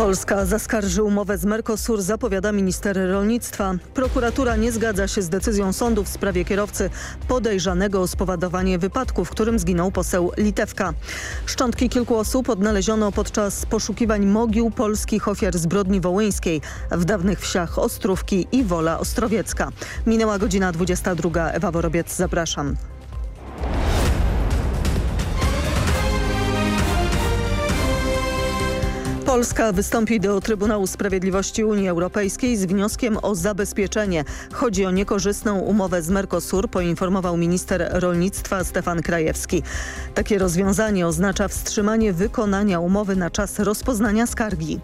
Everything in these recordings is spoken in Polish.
Polska zaskarży umowę z Mercosur, zapowiada minister rolnictwa. Prokuratura nie zgadza się z decyzją sądu w sprawie kierowcy podejrzanego o spowodowanie wypadku, w którym zginął poseł Litewka. Szczątki kilku osób odnaleziono podczas poszukiwań mogił polskich ofiar zbrodni wołyńskiej w dawnych wsiach Ostrówki i Wola Ostrowiecka. Minęła godzina 22. Ewa Worobiec, zapraszam. Polska wystąpi do Trybunału Sprawiedliwości Unii Europejskiej z wnioskiem o zabezpieczenie. Chodzi o niekorzystną umowę z Mercosur, poinformował minister rolnictwa Stefan Krajewski. Takie rozwiązanie oznacza wstrzymanie wykonania umowy na czas rozpoznania skargi.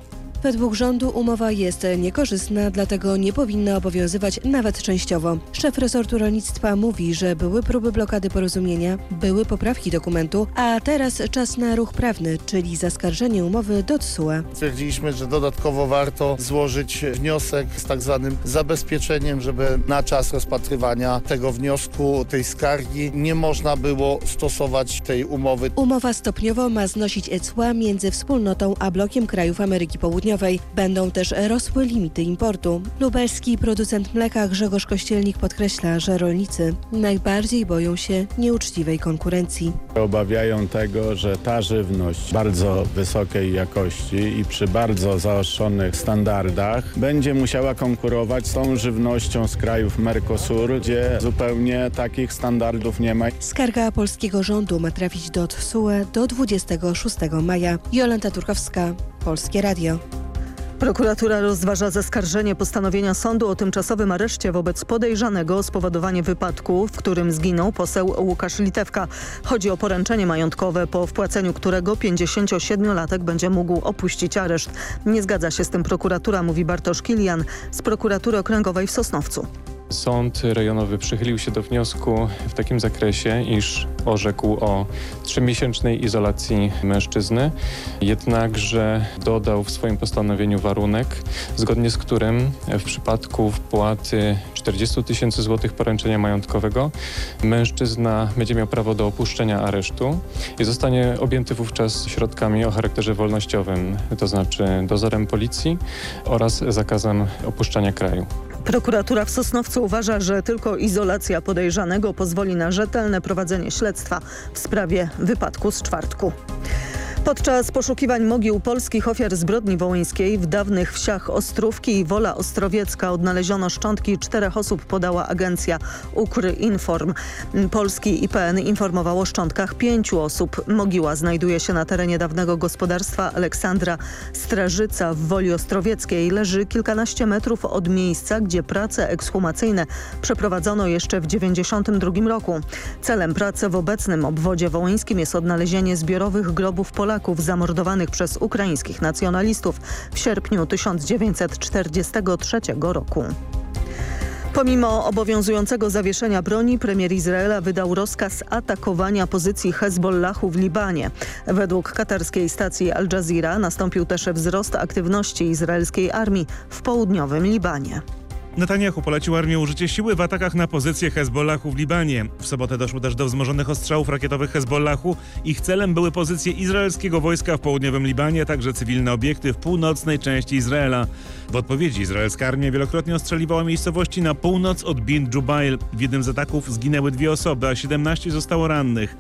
Według rządu umowa jest niekorzystna, dlatego nie powinna obowiązywać nawet częściowo. Szef resortu rolnictwa mówi, że były próby blokady porozumienia, były poprawki dokumentu, a teraz czas na ruch prawny, czyli zaskarżenie umowy do TSUE. Stwierdziliśmy, że dodatkowo warto złożyć wniosek z tak zwanym zabezpieczeniem, żeby na czas rozpatrywania tego wniosku, tej skargi nie można było stosować tej umowy. Umowa stopniowo ma znosić ECła między wspólnotą a blokiem krajów Ameryki Południowej. Będą też rosły limity importu. Lubelski producent mleka Grzegorz Kościelnik podkreśla, że rolnicy najbardziej boją się nieuczciwej konkurencji. Obawiają tego, że ta żywność bardzo wysokiej jakości i przy bardzo zaostrzonych standardach będzie musiała konkurować z tą żywnością z krajów Mercosur, gdzie zupełnie takich standardów nie ma. Skarga polskiego rządu ma trafić do TSUE do 26 maja. Jolanta Turkowska, Polskie Radio. Prokuratura rozważa zaskarżenie postanowienia sądu o tymczasowym areszcie wobec podejrzanego o spowodowanie wypadku, w którym zginął poseł Łukasz Litewka. Chodzi o poręczenie majątkowe, po wpłaceniu którego 57-latek będzie mógł opuścić areszt. Nie zgadza się z tym prokuratura, mówi Bartosz Kilian z prokuratury okręgowej w Sosnowcu. Sąd rejonowy przychylił się do wniosku w takim zakresie, iż orzekł o trzymiesięcznej izolacji mężczyzny, jednakże dodał w swoim postanowieniu warunek, zgodnie z którym w przypadku wpłaty 40 tysięcy złotych poręczenia majątkowego mężczyzna będzie miał prawo do opuszczenia aresztu i zostanie objęty wówczas środkami o charakterze wolnościowym, to znaczy dozorem policji oraz zakazem opuszczania kraju. Prokuratura w Sosnowcu uważa, że tylko izolacja podejrzanego pozwoli na rzetelne prowadzenie śledztwa w sprawie wypadku z czwartku. Podczas poszukiwań mogił polskich ofiar zbrodni wołyńskiej w dawnych wsiach Ostrówki i Wola Ostrowiecka odnaleziono szczątki czterech osób, podała agencja Ukr-Inform. Polski IPN informował o szczątkach pięciu osób. Mogiła znajduje się na terenie dawnego gospodarstwa Aleksandra Strażyca w Woli Ostrowieckiej. Leży kilkanaście metrów od miejsca, gdzie prace ekshumacyjne przeprowadzono jeszcze w 1992 roku. Celem pracy w obecnym obwodzie wołyńskim jest odnalezienie zbiorowych grobów Polaków Polaków zamordowanych przez ukraińskich nacjonalistów w sierpniu 1943 roku. Pomimo obowiązującego zawieszenia broni, premier Izraela wydał rozkaz atakowania pozycji Hezbollahu w Libanie. Według katarskiej stacji Al Jazeera nastąpił też wzrost aktywności izraelskiej armii w południowym Libanie. Netanyahu polecił armię użycie siły w atakach na pozycje Hezbollahu w Libanie. W sobotę doszło też do wzmożonych ostrzałów rakietowych Hezbollahu. Ich celem były pozycje izraelskiego wojska w południowym Libanie, a także cywilne obiekty w północnej części Izraela. W odpowiedzi izraelska armia wielokrotnie ostrzeliwała miejscowości na północ od Bin Jubail. W jednym z ataków zginęły dwie osoby, a 17 zostało rannych.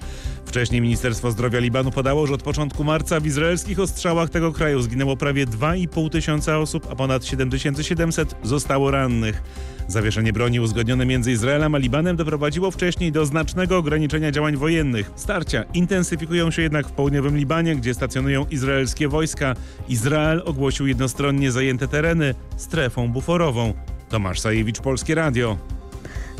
Wcześniej Ministerstwo Zdrowia Libanu podało, że od początku marca w izraelskich ostrzałach tego kraju zginęło prawie 2,5 tysiąca osób, a ponad 7700 zostało rannych. Zawieszenie broni uzgodnione między Izraelem a Libanem doprowadziło wcześniej do znacznego ograniczenia działań wojennych. Starcia intensyfikują się jednak w południowym Libanie, gdzie stacjonują izraelskie wojska. Izrael ogłosił jednostronnie zajęte tereny strefą buforową. Tomasz Sajewicz, Polskie Radio.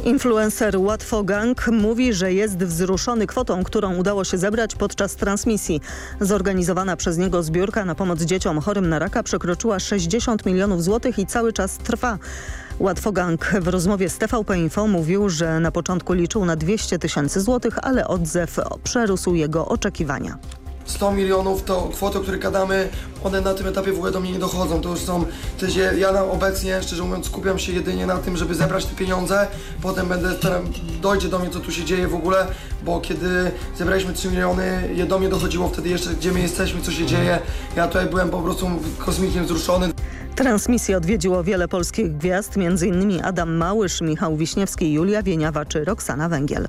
Influencer Łatwogang mówi, że jest wzruszony kwotą, którą udało się zebrać podczas transmisji. Zorganizowana przez niego zbiórka na pomoc dzieciom chorym na raka przekroczyła 60 milionów złotych i cały czas trwa. Łatwogang w rozmowie z TVP Info mówił, że na początku liczył na 200 tysięcy złotych, ale odzew przerósł jego oczekiwania. 100 milionów to kwoty, o których gadamy, one na tym etapie w ogóle do mnie nie dochodzą. To już są, to jest, ja, na obecnie, szczerze mówiąc, skupiam się jedynie na tym, żeby zebrać te pieniądze. Potem będę, dojdzie do mnie, co tu się dzieje w ogóle, bo kiedy zebraliśmy 3 miliony, do mnie dochodziło wtedy jeszcze, gdzie my jesteśmy, co się dzieje. Ja tutaj byłem po prostu kosmikiem wzruszony. Transmisję odwiedziło wiele polskich gwiazd, m.in. Adam Małysz, Michał Wiśniewski, Julia Wieniawa czy Roxana Węgiel.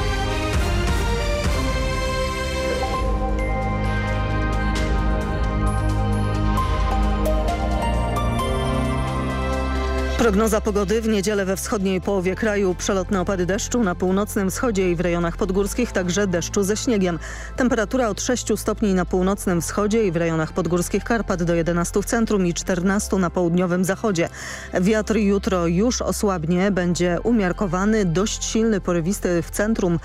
Prognoza pogody w niedzielę we wschodniej połowie kraju przelotne opady deszczu na północnym wschodzie i w rejonach podgórskich także deszczu ze śniegiem. Temperatura od 6 stopni na północnym wschodzie i w rejonach podgórskich Karpat do 11 w centrum i 14 na południowym zachodzie. Wiatr jutro już osłabnie, będzie umiarkowany, dość silny, porywisty w centrum,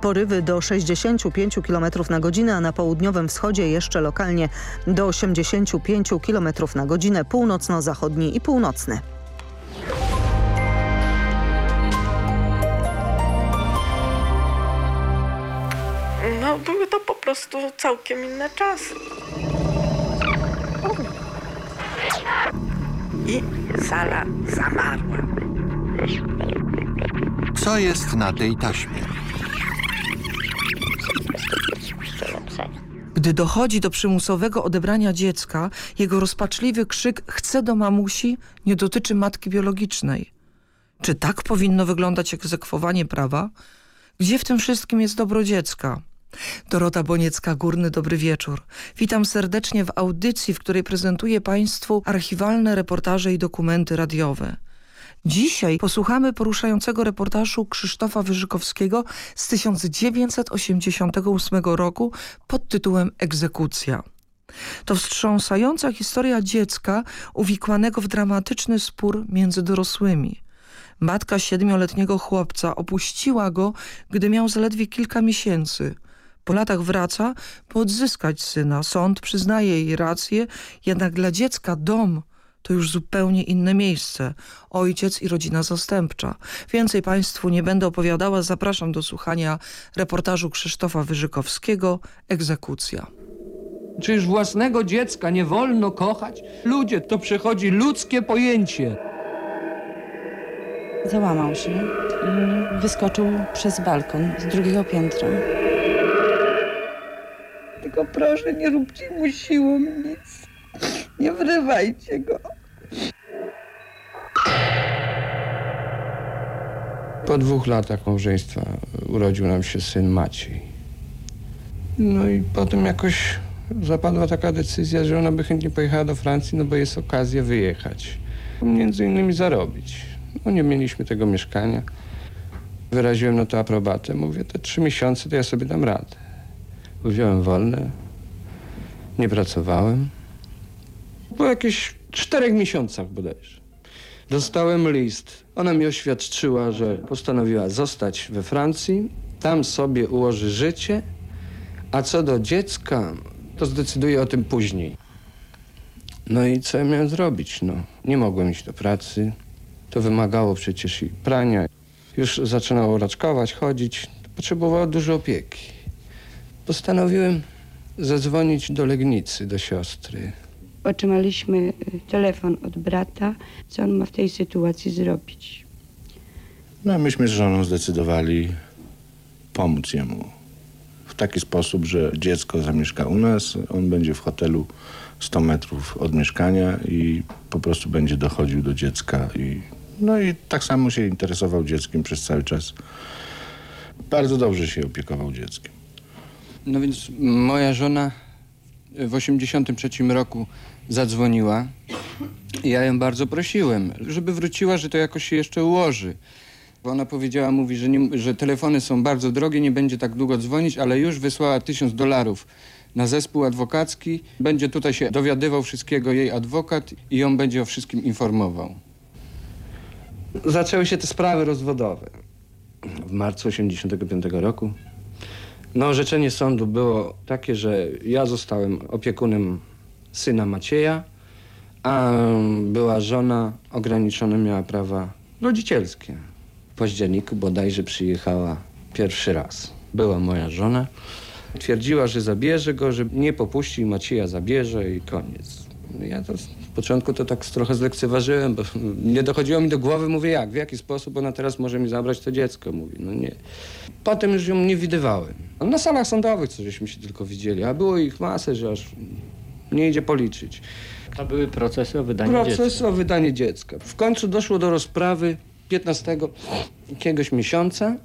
porywy do 65 km na godzinę, a na południowym wschodzie jeszcze lokalnie do 85 km na godzinę, północno-zachodni i północny. No, były to po prostu całkiem inne czasy. I sala zamarła. Co jest na tej taśmie? Gdy dochodzi do przymusowego odebrania dziecka, jego rozpaczliwy krzyk chce do mamusi nie dotyczy matki biologicznej. Czy tak powinno wyglądać egzekwowanie prawa? Gdzie w tym wszystkim jest dobro dziecka? Dorota Boniecka, Górny Dobry Wieczór. Witam serdecznie w audycji, w której prezentuję Państwu archiwalne reportaże i dokumenty radiowe. Dzisiaj posłuchamy poruszającego reportażu Krzysztofa Wyżykowskiego z 1988 roku pod tytułem Egzekucja. To wstrząsająca historia dziecka uwikłanego w dramatyczny spór między dorosłymi. Matka siedmioletniego chłopca opuściła go, gdy miał zaledwie kilka miesięcy. Po latach wraca, by odzyskać syna. Sąd przyznaje jej rację, jednak dla dziecka dom to już zupełnie inne miejsce. Ojciec i rodzina zastępcza. Więcej Państwu nie będę opowiadała. Zapraszam do słuchania reportażu Krzysztofa Wyżykowskiego Egzekucja. Czyż własnego dziecka nie wolno kochać? Ludzie, to przechodzi ludzkie pojęcie. Załamał się i wyskoczył przez balkon z drugiego piętra. Tylko proszę, nie róbcie mu siłą nic. Nie wrywajcie go. Po dwóch latach małżeństwa urodził nam się syn Maciej. No i potem jakoś zapadła taka decyzja, że ona by chętnie pojechała do Francji, no bo jest okazja wyjechać. Między innymi zarobić. No nie mieliśmy tego mieszkania. Wyraziłem na to aprobatę. Mówię, te trzy miesiące to ja sobie dam radę. Wziąłem wolne. Nie pracowałem. Po jakichś czterech miesiącach bodajże. Dostałem list. Ona mi oświadczyła, że postanowiła zostać we Francji. Tam sobie ułoży życie. A co do dziecka, to zdecyduje o tym później. No i co ja miałem zrobić? No, nie mogłem iść do pracy. To wymagało przecież i prania. Już zaczynało raczkować, chodzić. Potrzebowało dużo opieki. Postanowiłem zadzwonić do Legnicy, do siostry. Otrzymaliśmy telefon od brata, co on ma w tej sytuacji zrobić. No, myśmy z żoną zdecydowali pomóc jemu w taki sposób, że dziecko zamieszka u nas, on będzie w hotelu 100 metrów od mieszkania i po prostu będzie dochodził do dziecka i no i tak samo się interesował dzieckiem przez cały czas. Bardzo dobrze się opiekował dzieckiem. No więc moja żona w 83 roku zadzwoniła i ja ją bardzo prosiłem, żeby wróciła, że to jakoś się jeszcze ułoży. Bo ona powiedziała, mówi, że, nie, że telefony są bardzo drogie, nie będzie tak długo dzwonić, ale już wysłała tysiąc dolarów na zespół adwokacki. Będzie tutaj się dowiadywał wszystkiego jej adwokat i ją będzie o wszystkim informował. Zaczęły się te sprawy rozwodowe. W marcu 85 roku no, orzeczenie sądu było takie, że ja zostałem opiekunem syna Macieja, a była żona ograniczone miała prawa rodzicielskie. W październiku bodajże przyjechała pierwszy raz. Była moja żona. Twierdziła, że zabierze go, że nie popuści, Macieja zabierze i koniec. Ja to z początku to tak trochę zlekceważyłem, bo nie dochodziło mi do głowy, mówię jak, w jaki sposób ona teraz może mi zabrać to dziecko, mówi, no nie. Potem już ją nie widywałem. Na salach sądowych co żeśmy się tylko widzieli, a było ich masę, że aż nie idzie policzyć. To były procesy o wydanie Proces dziecka. o wydanie dziecka. W końcu doszło do rozprawy 15 jakiegoś miesiąca.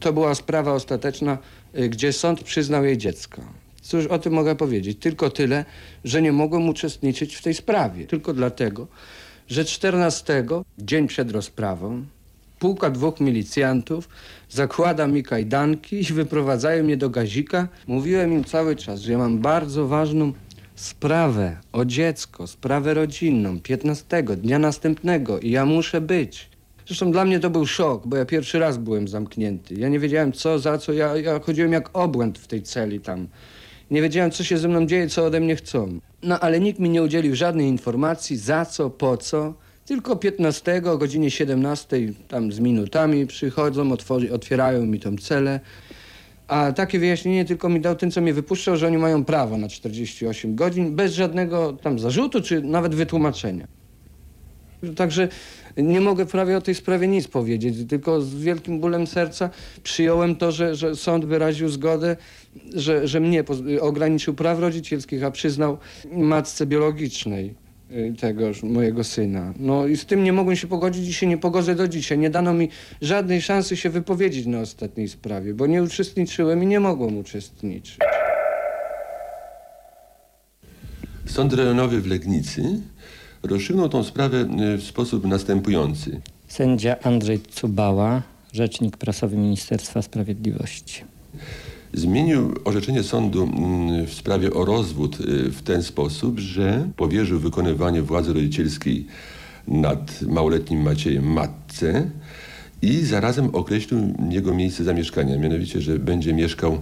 To była sprawa ostateczna, y, gdzie sąd przyznał jej dziecko. Cóż o tym mogę powiedzieć? Tylko tyle, że nie mogłem uczestniczyć w tej sprawie. Tylko dlatego, że 14, dzień przed rozprawą, pułka dwóch milicjantów zakłada mi kajdanki i wyprowadzają mnie do gazika. Mówiłem im cały czas, że ja mam bardzo ważną sprawę o dziecko, sprawę rodzinną, 15, dnia następnego i ja muszę być. Zresztą dla mnie to był szok, bo ja pierwszy raz byłem zamknięty. Ja nie wiedziałem co, za co, ja, ja chodziłem jak obłęd w tej celi tam. Nie wiedziałem, co się ze mną dzieje, co ode mnie chcą. No ale nikt mi nie udzielił żadnej informacji, za co, po co. Tylko 15 o godzinie 17, tam z minutami przychodzą, otworzy, otwierają mi tą celę. A takie wyjaśnienie tylko mi dał ten, co mnie wypuszczał, że oni mają prawo na 48 godzin, bez żadnego tam zarzutu, czy nawet wytłumaczenia. Także nie mogę prawie o tej sprawie nic powiedzieć, tylko z wielkim bólem serca przyjąłem to, że, że sąd wyraził zgodę, że, że mnie ograniczył praw rodzicielskich, a przyznał matce biologicznej tegoż mojego syna. No i z tym nie mogłem się pogodzić i się nie pogodzę do dzisiaj. Nie dano mi żadnej szansy się wypowiedzieć na ostatniej sprawie, bo nie uczestniczyłem i nie mogłem uczestniczyć. Sąd rejonowy w Legnicy rozstrzygnął tą sprawę y, w sposób następujący. Sędzia Andrzej Cubała, rzecznik prasowy Ministerstwa Sprawiedliwości. Zmienił orzeczenie sądu mm, w sprawie o rozwód y, w ten sposób, że powierzył wykonywanie władzy rodzicielskiej nad małoletnim Maciejem matce i zarazem określił jego miejsce zamieszkania, mianowicie, że będzie mieszkał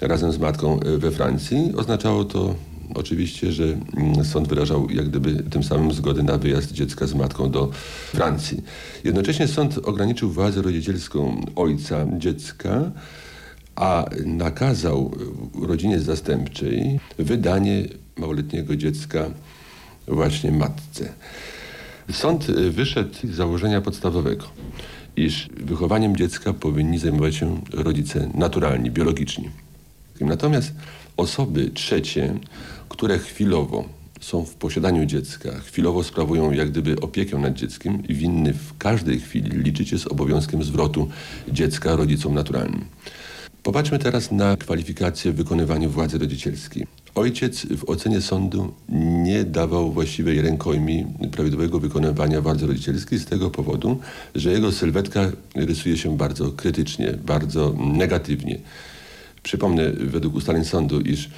razem z matką y, we Francji. Oznaczało to oczywiście, że mm, sąd wyrażał jak gdyby tym samym zgodę na wyjazd dziecka z matką do Francji. Jednocześnie sąd ograniczył władzę rodzicielską ojca dziecka, a nakazał rodzinie zastępczej wydanie małoletniego dziecka właśnie matce. Sąd wyszedł z założenia podstawowego, iż wychowaniem dziecka powinni zajmować się rodzice naturalni, biologiczni. Natomiast osoby trzecie, które chwilowo są w posiadaniu dziecka, chwilowo sprawują jak gdyby opiekę nad dzieckiem, winny w każdej chwili liczyć się z obowiązkiem zwrotu dziecka rodzicom naturalnym. Popatrzmy teraz na kwalifikacje w wykonywaniu władzy rodzicielskiej. Ojciec w ocenie sądu nie dawał właściwej rękojmi prawidłowego wykonywania władzy rodzicielskiej z tego powodu, że jego sylwetka rysuje się bardzo krytycznie, bardzo negatywnie. Przypomnę według ustaleń sądu, iż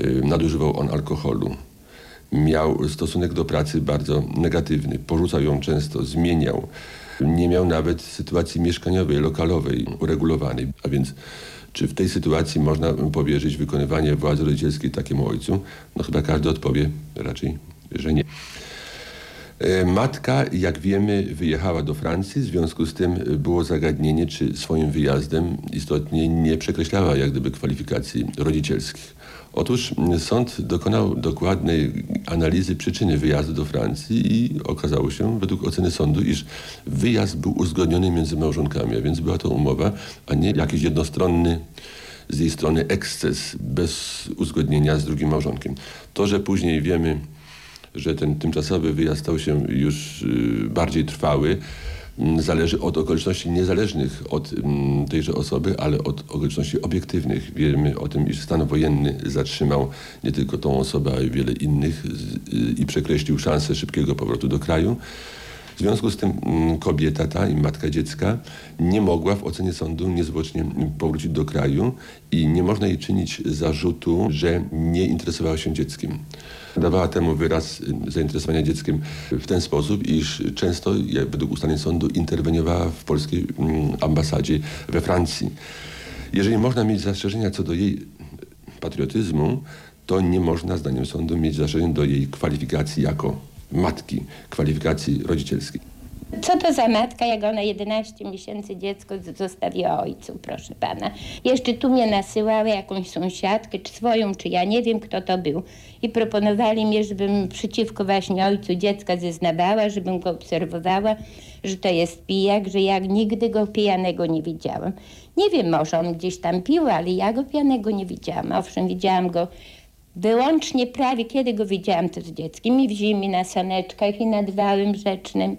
y, nadużywał on alkoholu. Miał stosunek do pracy bardzo negatywny, porzucał ją często, zmieniał. Nie miał nawet sytuacji mieszkaniowej, lokalowej uregulowanej. A więc czy w tej sytuacji można powierzyć wykonywanie władzy rodzicielskiej takiemu ojcu? No chyba każdy odpowie raczej, że nie. E, Matka, jak wiemy, wyjechała do Francji, w związku z tym było zagadnienie, czy swoim wyjazdem istotnie nie przekreślała jak gdyby kwalifikacji rodzicielskich. Otóż sąd dokonał dokładnej analizy przyczyny wyjazdu do Francji i okazało się, według oceny sądu, iż wyjazd był uzgodniony między małżonkami, a więc była to umowa, a nie jakiś jednostronny z jej strony eksces bez uzgodnienia z drugim małżonkiem. To, że później wiemy, że ten tymczasowy wyjazd stał się już y, bardziej trwały, zależy od okoliczności niezależnych od tejże osoby, ale od okoliczności obiektywnych. Wiemy o tym, iż stan wojenny zatrzymał nie tylko tą osobę, ale wiele innych y, i przekreślił szansę szybkiego powrotu do kraju. W związku z tym kobieta ta i matka dziecka nie mogła w ocenie sądu niezwłocznie powrócić do kraju i nie można jej czynić zarzutu, że nie interesowała się dzieckiem. Dawała temu wyraz zainteresowania dzieckiem w ten sposób, iż często, według ustaleń sądu, interweniowała w polskiej mm, ambasadzie we Francji. Jeżeli można mieć zastrzeżenia co do jej patriotyzmu, to nie można, zdaniem sądu, mieć zastrzeżeń do jej kwalifikacji jako matki, kwalifikacji rodzicielskiej. Co to za matka, jak ona 11 miesięcy dziecko zostawiła ojcu, proszę pana. Jeszcze tu mnie nasyłała jakąś sąsiadkę, czy swoją, czy ja nie wiem, kto to był. I proponowali mi, żebym przeciwko właśnie ojcu dziecka zeznawała, żebym go obserwowała, że to jest pijak, że ja nigdy go pijanego nie widziałam. Nie wiem, może on gdzieś tam pił, ale ja go pijanego nie widziałam. Owszem, widziałam go wyłącznie prawie, kiedy go widziałam, to z dzieckiem i w zimie na saneczkach i nad wałem rzecznym.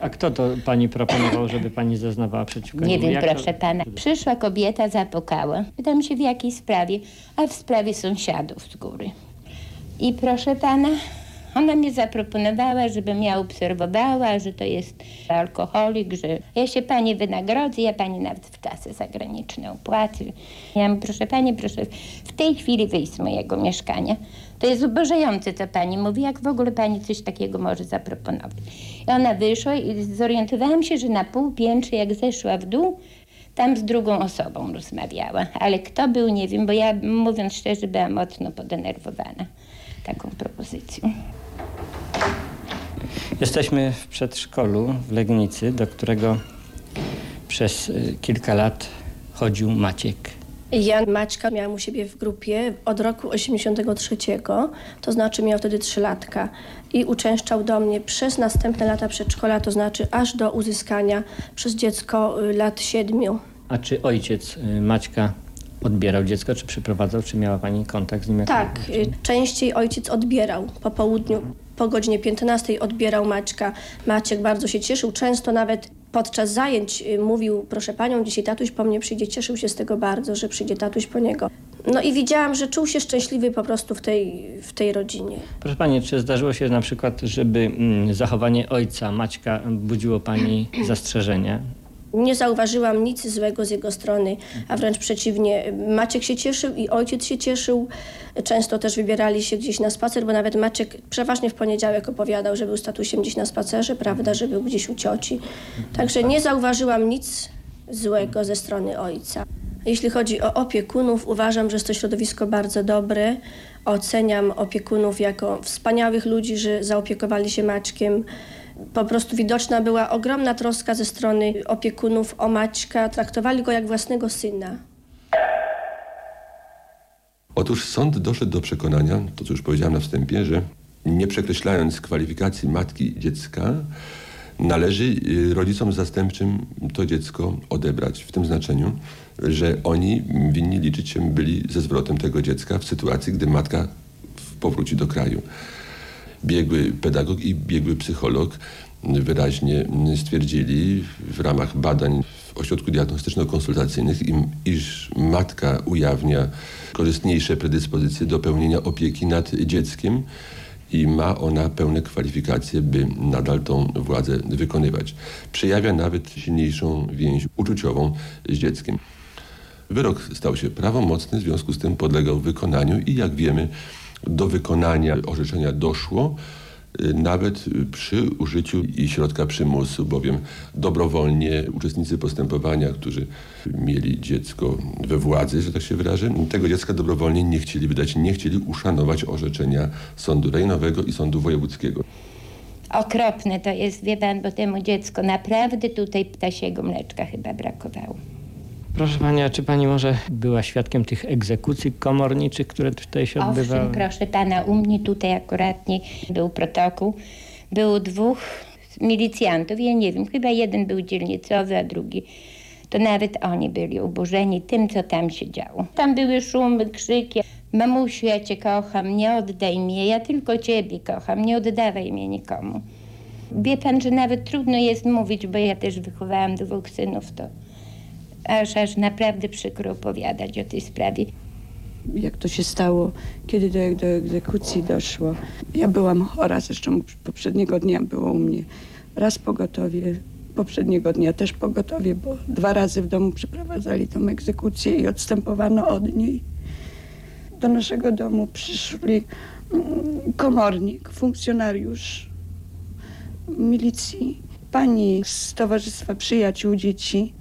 A kto to pani proponował, żeby pani zeznawała przeciwko Nie wiem, Jak proszę to... pana. Przyszła kobieta, zapukała. Pytam się w jakiej sprawie, a w sprawie sąsiadów z góry. I proszę pana, ona mi zaproponowała, żebym ja obserwowała, że to jest alkoholik, że ja się pani wynagrodzę, ja pani nawet w kasę zagraniczną płacę. Ja mówię, proszę pani, proszę w tej chwili wyjść z mojego mieszkania. To jest ubożające, co pani mówi, jak w ogóle pani coś takiego może zaproponować. I ona wyszła i zorientowałam się, że na pół piętrze, jak zeszła w dół, tam z drugą osobą rozmawiała. Ale kto był, nie wiem, bo ja, mówiąc szczerze, byłam mocno podenerwowana taką propozycją. Jesteśmy w przedszkolu w Legnicy, do którego przez y, kilka lat chodził Maciek. Ja Maćka miałam u siebie w grupie od roku 83, to znaczy miał wtedy 3 latka i uczęszczał do mnie przez następne lata przedszkola, to znaczy aż do uzyskania przez dziecko y, lat 7. A czy ojciec y, Maćka odbierał dziecko, czy przyprowadzał, czy miała pani kontakt z nim? Tak, y, częściej ojciec odbierał po południu, po godzinie 15 odbierał Maćka. Maciek bardzo się cieszył, często nawet podczas zajęć y, mówił, proszę panią, dzisiaj tatuś po mnie przyjdzie, cieszył się z tego bardzo, że przyjdzie tatuś po niego. No i widziałam, że czuł się szczęśliwy po prostu w tej, w tej rodzinie. Proszę pani, czy zdarzyło się na przykład, żeby mm, zachowanie ojca Maćka budziło pani zastrzeżenia? Nie zauważyłam nic złego z jego strony, a wręcz przeciwnie. Maciek się cieszył i ojciec się cieszył. Często też wybierali się gdzieś na spacer, bo nawet Maciek przeważnie w poniedziałek opowiadał, że był z tatusiem gdzieś na spacerze, prawda, że był gdzieś u cioci. Także nie zauważyłam nic złego ze strony ojca. Jeśli chodzi o opiekunów, uważam, że jest to środowisko bardzo dobre. Oceniam opiekunów jako wspaniałych ludzi, że zaopiekowali się Maćkiem. Po prostu widoczna była ogromna troska ze strony opiekunów o Maćka. Traktowali go jak własnego syna. Otóż sąd doszedł do przekonania, to co już powiedziałem na wstępie, że nie przekreślając kwalifikacji matki dziecka, należy y, rodzicom zastępczym to dziecko odebrać w tym znaczeniu, że oni winni liczyć się byli ze zwrotem tego dziecka w sytuacji, gdy matka powróci do kraju. Biegły pedagog i biegły psycholog wyraźnie stwierdzili w ramach badań w ośrodku diagnostyczno-konsultacyjnych, iż matka ujawnia korzystniejsze predyspozycje do pełnienia opieki nad dzieckiem i ma ona pełne kwalifikacje, by nadal tą władzę wykonywać. Przejawia nawet silniejszą więź uczuciową z dzieckiem. Wyrok stał się prawomocny, w związku z tym podlegał wykonaniu i jak wiemy, do wykonania orzeczenia doszło y, nawet przy użyciu środka przymusu, bowiem dobrowolnie uczestnicy postępowania, którzy mieli dziecko we władzy, że tak się wyrażę, tego dziecka dobrowolnie nie chcieli wydać, nie chcieli uszanować orzeczenia sądu rejonowego i sądu wojewódzkiego. Okropne to jest, wie pan, bo temu dziecku naprawdę tutaj ptasiego mleczka chyba brakowało. Proszę pani, a czy pani może była świadkiem tych egzekucji komorniczych, które tutaj się odbywały? Owszem, proszę pana, u mnie tutaj akuratnie był protokół. Było dwóch milicjantów, ja nie wiem, chyba jeden był dzielnicowy, a drugi to nawet oni byli oburzeni tym, co tam się działo. Tam były szumy, krzyki. Mamusiu, ja cię kocham, nie oddaj mnie, ja tylko ciebie kocham, nie oddawaj mnie nikomu. Wie pan, że nawet trudno jest mówić, bo ja też wychowałam dwóch synów, to aż, aż naprawdę przykro opowiadać o tej sprawie. jak to się stało, kiedy do, do egzekucji doszło. Ja byłam chora, zresztą poprzedniego dnia było u mnie raz pogotowie, poprzedniego dnia też pogotowie, bo dwa razy w domu przeprowadzali tą egzekucję i odstępowano od niej. Do naszego domu przyszli mm, komornik, funkcjonariusz milicji, pani z Towarzystwa Przyjaciół Dzieci,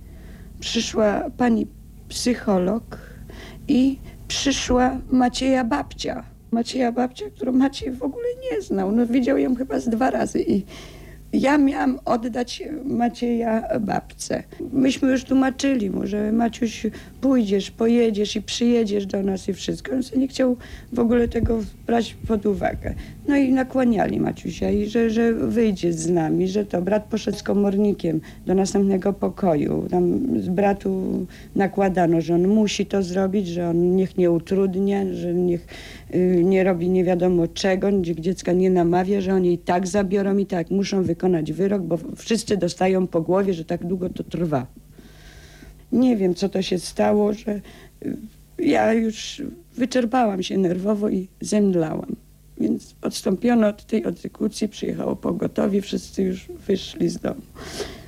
przyszła pani psycholog i przyszła Macieja babcia. Macieja babcia, którą Maciej w ogóle nie znał. No, widział ją chyba z dwa razy i Ja miałam oddać Macieja babce. Myśmy już tłumaczyli mu, że Maciuś pójdziesz, pojedziesz i przyjedziesz do nas i wszystko. On sobie nie chciał w ogóle tego brać pod uwagę. No i nakłaniali Maciusia i że, że wyjdzie z nami, że to brat poszedł z komornikiem do następnego pokoju. Tam z bratu nakładano, że on musi to zrobić, że on niech nie utrudnia, że niech y, nie robi nie wiadomo czego, gdzie dziecka nie namawia, że oni i tak zabiorą i tak muszą wykonać wyrok, bo wszyscy dostają po głowie, że tak długo to trwa. Nie wiem, co to się stało, że y, ja już wyczerpałam się nerwowo i zemdlałam. Więc odstąpiono od tej egzekucji, przyjechało pogotowie, wszyscy już wyszli z domu.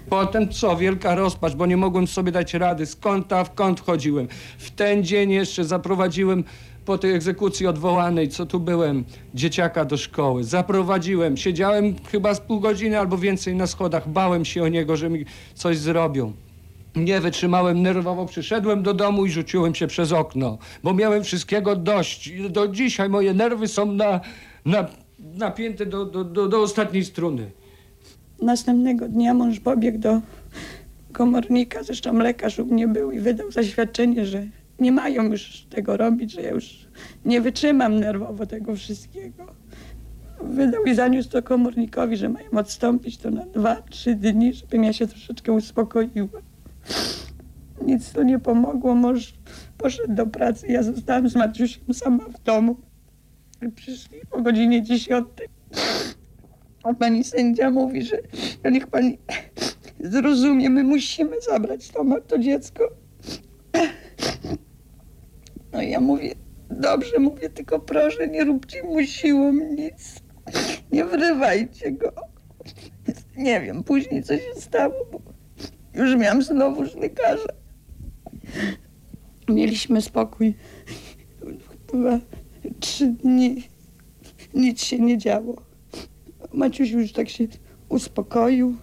Potem co? Wielka rozpacz, bo nie mogłem sobie dać rady. Z kąta w kąt chodziłem. W ten dzień jeszcze zaprowadziłem po tej egzekucji odwołanej, co tu byłem, dzieciaka do szkoły. Zaprowadziłem. Siedziałem chyba z pół godziny albo więcej na schodach. Bałem się o niego, że mi coś zrobią. Nie wytrzymałem nerwowo, przyszedłem do domu i rzuciłem się przez okno, bo miałem wszystkiego dość. Do dzisiaj moje nerwy są na, na, napięte do, do, do, do ostatniej struny. Następnego dnia mąż pobiegł do komornika, zresztą lekarz u mnie był i wydał zaświadczenie, że nie mają już tego robić, że ja już nie wytrzymam nerwowo tego wszystkiego. Wydał i zaniósł to komornikowi, że mają odstąpić to na dwa, trzy dni, żebym ja się troszeczkę uspokoiła. Nic to nie pomogło, mąż poszedł do pracy, ja zostałam z Maciusiem sama w domu. Przyszli o godzinie 10. A pani sędzia mówi, że niech pani zrozumie, my musimy zabrać to, to dziecko. No ja mówię, dobrze, mówię, tylko proszę, nie róbcie mu siłą nic. Nie wrywajcie go. Nie wiem, później co się stało, bo już miałam znowuż lekarza. Mieliśmy spokój. Chyba trzy dni. Nic się nie działo. Maciuś już tak się uspokoił.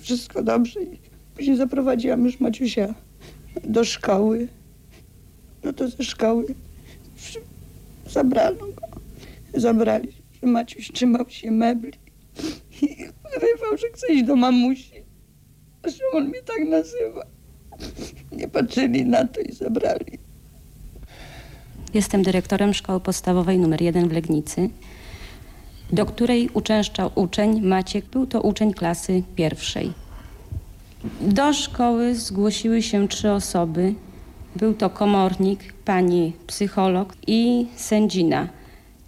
Wszystko dobrze. Później zaprowadziłam już Maciusia do szkoły. No to ze szkoły zabrano go. Zabrali, Maciuś trzymał się mebli i rywał, że chce iść do mamusi. Zresztą on mnie tak nazywa. Nie patrzyli na to i zabrali. Jestem dyrektorem szkoły podstawowej nr 1 w Legnicy, do której uczęszczał uczeń Maciek. Był to uczeń klasy pierwszej. Do szkoły zgłosiły się trzy osoby. Był to komornik, pani psycholog i sędzina.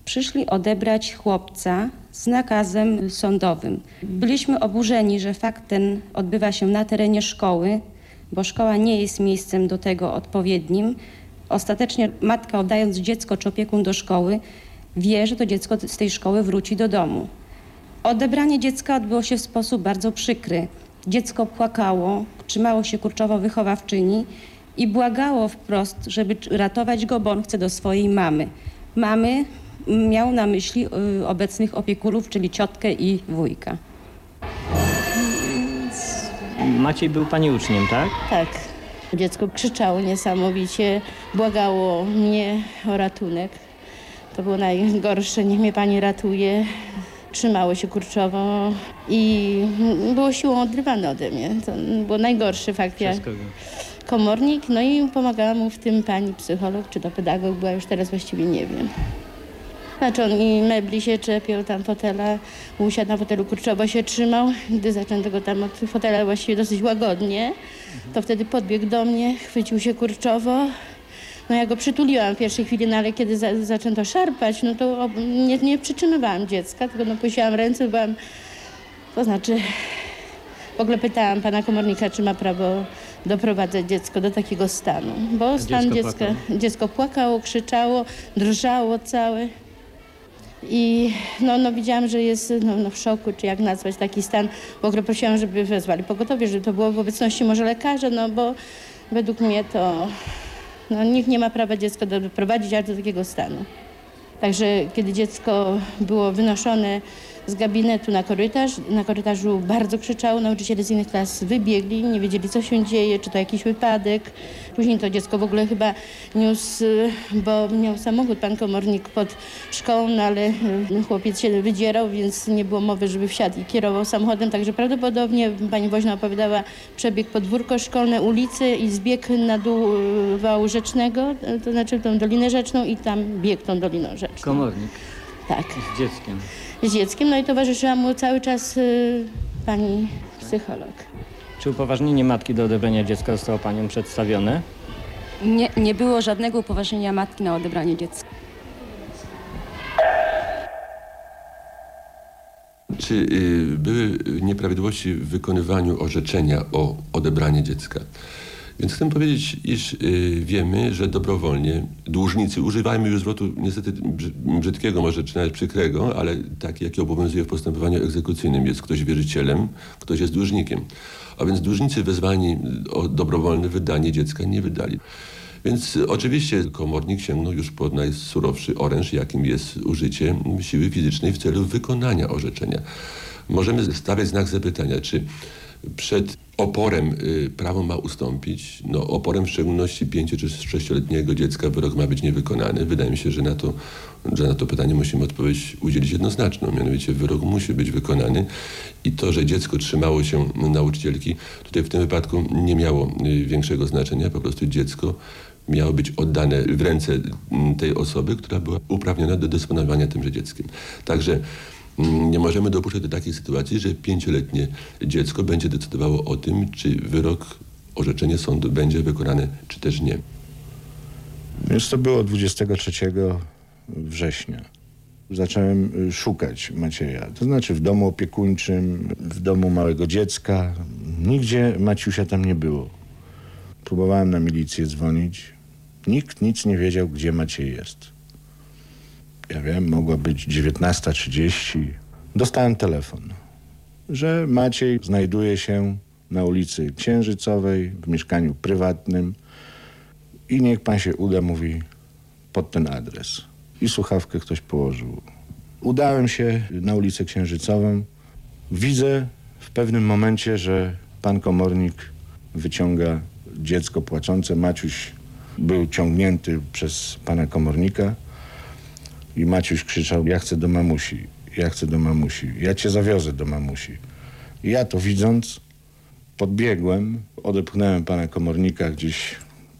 Przyszli odebrać chłopca z nakazem sądowym. Byliśmy oburzeni, że fakt ten odbywa się na terenie szkoły, bo szkoła nie jest miejscem do tego odpowiednim. Ostatecznie matka oddając dziecko czy opiekun do szkoły wie, że to dziecko z tej szkoły wróci do domu. Odebranie dziecka odbyło się w sposób bardzo przykry. Dziecko płakało, trzymało się kurczowo wychowawczyni i błagało wprost, żeby ratować go, bo on chce do swojej mamy. Mamy miał na myśli y, obecnych opiekunów, czyli ciotkę i wujka. Maciej był pani uczniem, tak? Tak. Dziecko krzyczało niesamowicie, błagało mnie o ratunek. To było najgorsze, niech mnie pani ratuje. Trzymało się kurczowo i było siłą odrywane ode mnie. To było najgorszy fakt. Ja, Przez kogo? komornik, no i pomagała mu w tym pani psycholog, czy to pedagog była, już teraz właściwie nie wiem. Znaczy on i mebli się czepiał, tam fotela, usiadł na fotelu kurczowo się trzymał. Gdy zaczęto go tam od fotela właściwie dosyć łagodnie, to wtedy podbiegł do mnie, chwycił się kurczowo. No ja go przytuliłam w pierwszej chwili, no ale kiedy za, zaczęto szarpać, no to nie, nie przytrzymywałam dziecka, tylko no puściłam ręce, byłam, to znaczy w ogóle pytałam pana komornika, czy ma prawo doprowadzać dziecko do takiego stanu, bo stan dziecko dziecka, płakało? dziecko płakało, krzyczało, drżało całe. I no, no widziałam, że jest no, no, w szoku, czy jak nazwać taki stan. W ogóle prosiłam, żeby wezwali pogotowie, żeby to było w obecności może lekarza, no bo według mnie to no, nikt nie ma prawa dziecko doprowadzić aż do takiego stanu. Także kiedy dziecko było wynoszone z gabinetu na korytarz. Na korytarzu bardzo krzyczało, nauczyciele z innych klas wybiegli, nie wiedzieli co się dzieje, czy to jakiś wypadek. Później to dziecko w ogóle chyba niósł, bo miał samochód pan komornik pod szkołą, no ale y, chłopiec się wydzierał, więc nie było mowy, żeby wsiadł i kierował samochodem, także prawdopodobnie pani Woźna opowiadała przebieg podwórko szkolne, ulicy i zbieg na dół y, wału rzecznego, to znaczy tą Dolinę Rzeczną i tam biegł tą Doliną Rzeczną. Komornik. Tak. Z dzieckiem. Z dzieckiem, no i towarzyszyła mu cały czas y, pani psycholog. Czy upoważnienie matki do odebrania dziecka zostało panią przedstawione? Nie, nie było żadnego upoważnienia matki na odebranie dziecka. Czy y, były nieprawidłowości w wykonywaniu orzeczenia o odebranie dziecka? Więc chcę powiedzieć, iż y, wiemy, że dobrowolnie dłużnicy, używajmy już zwrotu niestety brzy- brzydkiego, może czy nawet przykrego, ale taki, jaki obowiązuje w postępowaniu egzekucyjnym. Jest ktoś wierzycielem, ktoś jest dłużnikiem. A więc dłużnicy wezwani o dobrowolne wydanie dziecka nie wydali. Więc y, oczywiście komornik sięgnął już po najsurowszy oręż, jakim jest użycie siły fizycznej w celu wykonania orzeczenia. Możemy stawiać znak zapytania, czy przed oporem y, prawo ma ustąpić. No, oporem w szczególności pięcio czy sześcioletniego dziecka wyrok ma być niewykonany. Wydaje mi się, że na to, że na to pytanie musimy odpowiedź udzielić jednoznaczną. Mianowicie wyrok musi być wykonany i to, że dziecko trzymało się nauczycielki, tutaj w tym wypadku nie miało y, większego znaczenia. Po prostu dziecko miało być oddane w ręce tej osoby, która była uprawniona do dysponowania tymże dzieckiem. Także nie możemy dopuszczać do takiej sytuacji, że pięcioletnie dziecko będzie decydowało o tym, czy wyrok, orzeczenie sądu będzie wykonane, czy też nie. Więc to było 23 września. Zacząłem y, szukać Macieja. To znaczy w domu opiekuńczym, w domu małego dziecka. Nigdzie Maciusia tam nie było. Próbowałem na milicję dzwonić. Nikt nic nie wiedział, gdzie Maciej jest. Ja wiem, mogła być 19.30. Dostałem telefon, że Maciej znajduje się na ulicy Księżycowej w mieszkaniu prywatnym i niech pan się uda, mówi, pod ten adres. I słuchawkę ktoś położył. Udałem się na ulicę Księżycową. Widzę w pewnym momencie, że pan komornik wyciąga dziecko płaczące. Maciuś był ciągnięty przez pana komornika i Maciuś krzyczał, ja chcę do mamusi, ja chcę do mamusi, ja cię zawiozę do mamusi. I ja to widząc, podbiegłem, odepchnąłem pana komornika gdzieś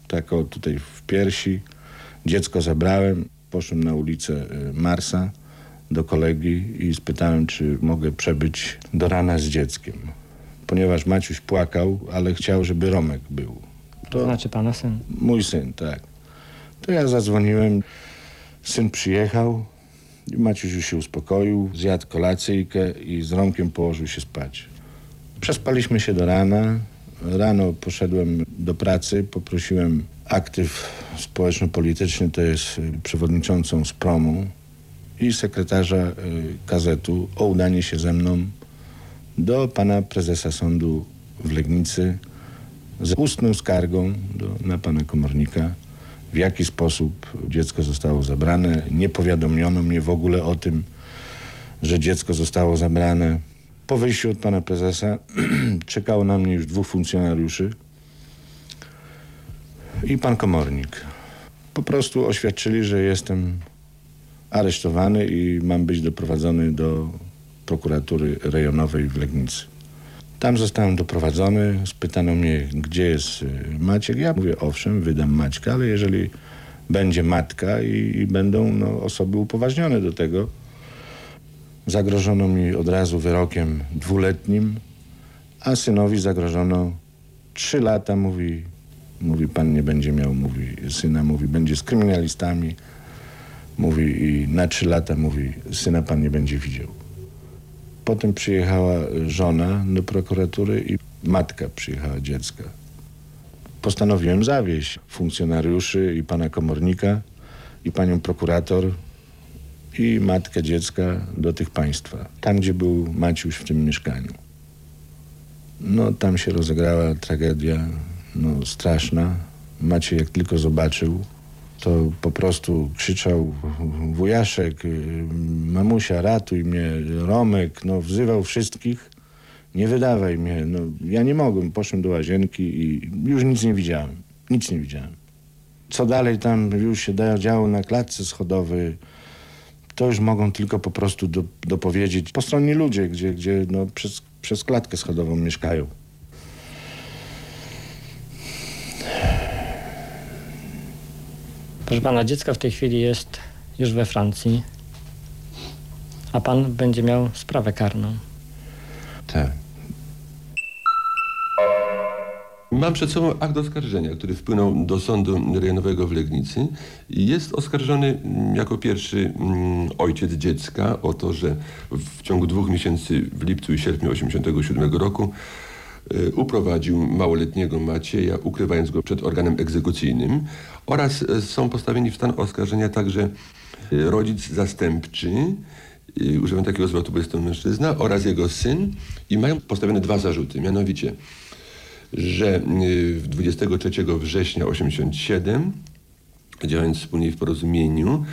tak o tutaj w piersi, dziecko zabrałem, poszłem na ulicę y, Marsa do kolegi i spytałem, czy mogę przebyć do rana z dzieckiem. Ponieważ Maciuś płakał, ale chciał, żeby Romek był. To znaczy pana syn. Mój syn, tak. To ja zadzwoniłem, syn przyjechał Maciuś już się uspokoił, zjadł kolacyjkę i z Romkiem położył się spać. Przespaliśmy się do rana. Rano poszedłem do pracy, poprosiłem aktyw społeczno-polityczny, to jest y, przewodniczącą z promu i sekretarza y, kazetu o udanie się ze mną do pana prezesa sądu w Legnicy z ustną skargą do, na pana komornika, w jaki sposób dziecko zostało zabrane. Nie powiadomiono mnie w ogóle o tym, że dziecko zostało zabrane. Po wyjściu od pana prezesa czekało na mnie już dwóch funkcjonariuszy i pan komornik. Po prostu oświadczyli, że jestem aresztowany i mam być doprowadzony do prokuratury rejonowej w Legnicy. Tam zostałem doprowadzony, spytano mnie, gdzie jest y, Maciek. Ja mówię, owszem, wydam Maćka, ale jeżeli będzie matka i, i będą no, osoby upoważnione do tego, zagrożono mi od razu wyrokiem dwuletnim, a synowi zagrożono trzy lata, mówi, mówi, pan nie będzie miał, mówi, syna, mówi, będzie z kryminalistami, mówi, i na trzy lata, mówi, syna pan nie będzie widział. Potem przyjechała żona do prokuratury i matka przyjechała dziecka. Postanowiłem zawieźć funkcjonariuszy i pana komornika i panią prokurator i matkę dziecka do tych państwa. Tam, gdzie był Maciuś w tym mieszkaniu. No, tam się rozegrała tragedia, no, straszna. Maciej jak tylko zobaczył to po prostu krzyczał wujaszek, mamusia, ratuj mnie, Romek, no wzywał wszystkich, nie wydawaj mnie. No, ja nie mogłem, poszłem do łazienki i już nic nie widziałem, nic nie widziałem. Co dalej tam już się działo na klatce schodowej, to już mogą tylko po prostu do, dopowiedzieć postronni ludzie, gdzie, gdzie no, przez, przez klatkę schodową mieszkają. Proszę pana, dziecko w tej chwili jest już we Francji, a pan będzie miał sprawę karną. Tak. Mam przed sobą akt oskarżenia, który wpłynął do sądu rejonowego w Legnicy. Jest oskarżony jako pierwszy mm, ojciec dziecka o to, że w ciągu dwóch miesięcy w lipcu i sierpniu 1987 roku uprowadził małoletniego Macieja, ukrywając go przed organem egzekucyjnym oraz y, są postawieni w stan oskarżenia także y, rodzic zastępczy, używam takiego zwrotu, bo jest to mężczyzna, oraz jego syn i mają postawione dwa zarzuty, mianowicie że 23 września 87, działając wspólnie w porozumieniu,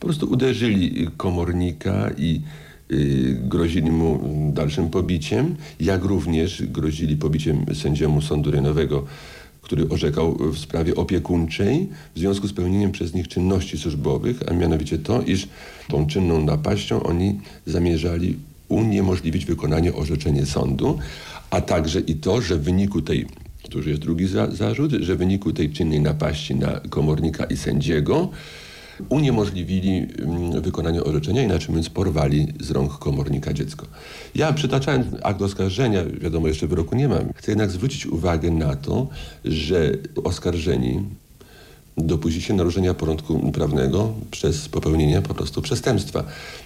po prostu uderzyli komornika i y, grozili mu dalszym pobiciem, jak również grozili pobiciem sędziemu Sądu Rejonowego, który orzekał w sprawie opiekuńczej w związku z pełnieniem przez nich czynności służbowych, a mianowicie to, iż tą czynną napaścią oni zamierzali uniemożliwić wykonanie orzeczenia sądu, a także i to, że w wyniku tej, to już jest drugi za, zarzut, że w wyniku tej czynnej napaści na komornika i sędziego uniemożliwili mm, wykonanie orzeczenia, inaczej mówiąc porwali z rąk komornika dziecko. Ja przytaczając akt oskarżenia, wiadomo jeszcze wyroku nie mam, chcę jednak zwrócić uwagę na to, że oskarżeni dopuści się naruszenia porządku prawnego przez popełnienie po prostu przestępstwa.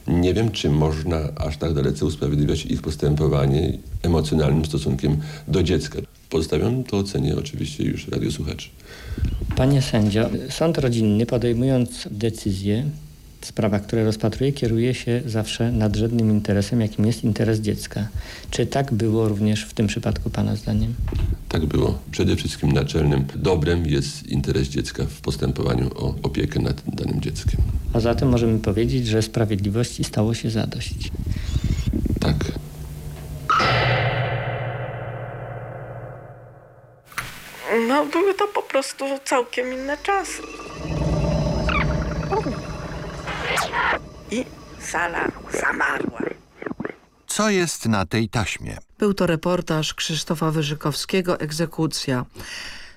Nie wiem, czy można aż tak dalece usprawiedliwiać ich postępowanie emocjonalnym stosunkiem do dziecka. Pozostawiam to ocenie oczywiście już radiosłuchaczy. Panie sędzio, sąd rodzinny podejmując decyzję w sprawach, które rozpatruje, kieruje się zawsze nadrzędnym interesem, jakim jest interes dziecka. Czy tak było również w tym przypadku Pana zdaniem? Tak było. Przede wszystkim naczelnym dobrem jest interes dziecka w postępowaniu o opiekę nad danym dzieckiem. A zatem możemy powiedzieć, że sprawiedliwości stało się zadość. Tak. No, były to po prostu całkiem inne czasy. I sala zamarła. Co jest na tej taśmie? Był to reportaż Krzysztofa Wyżykowskiego, Egzekucja.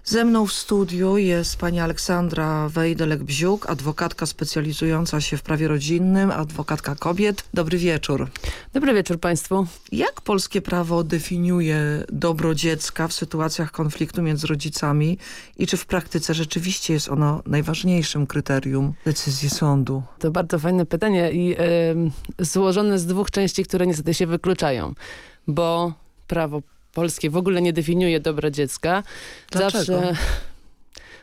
Ze mną w studiu jest pani Aleksandra Wejdelek-Bziuk, adwokatka specjalizująca się w prawie rodzinnym, adwokatka kobiet. Dobry wieczór. Dobry wieczór Państwu. Jak polskie prawo definiuje dobro dziecka w sytuacjach konfliktu między rodzicami i czy w praktyce rzeczywiście jest ono najważniejszym kryterium decyzji sądu? To bardzo fajne pytanie i yy, złożone z dwóch części, które niestety się wykluczają, bo prawo polskie w ogóle nie definiuje dobra dziecka. Dlaczego? Zawsze...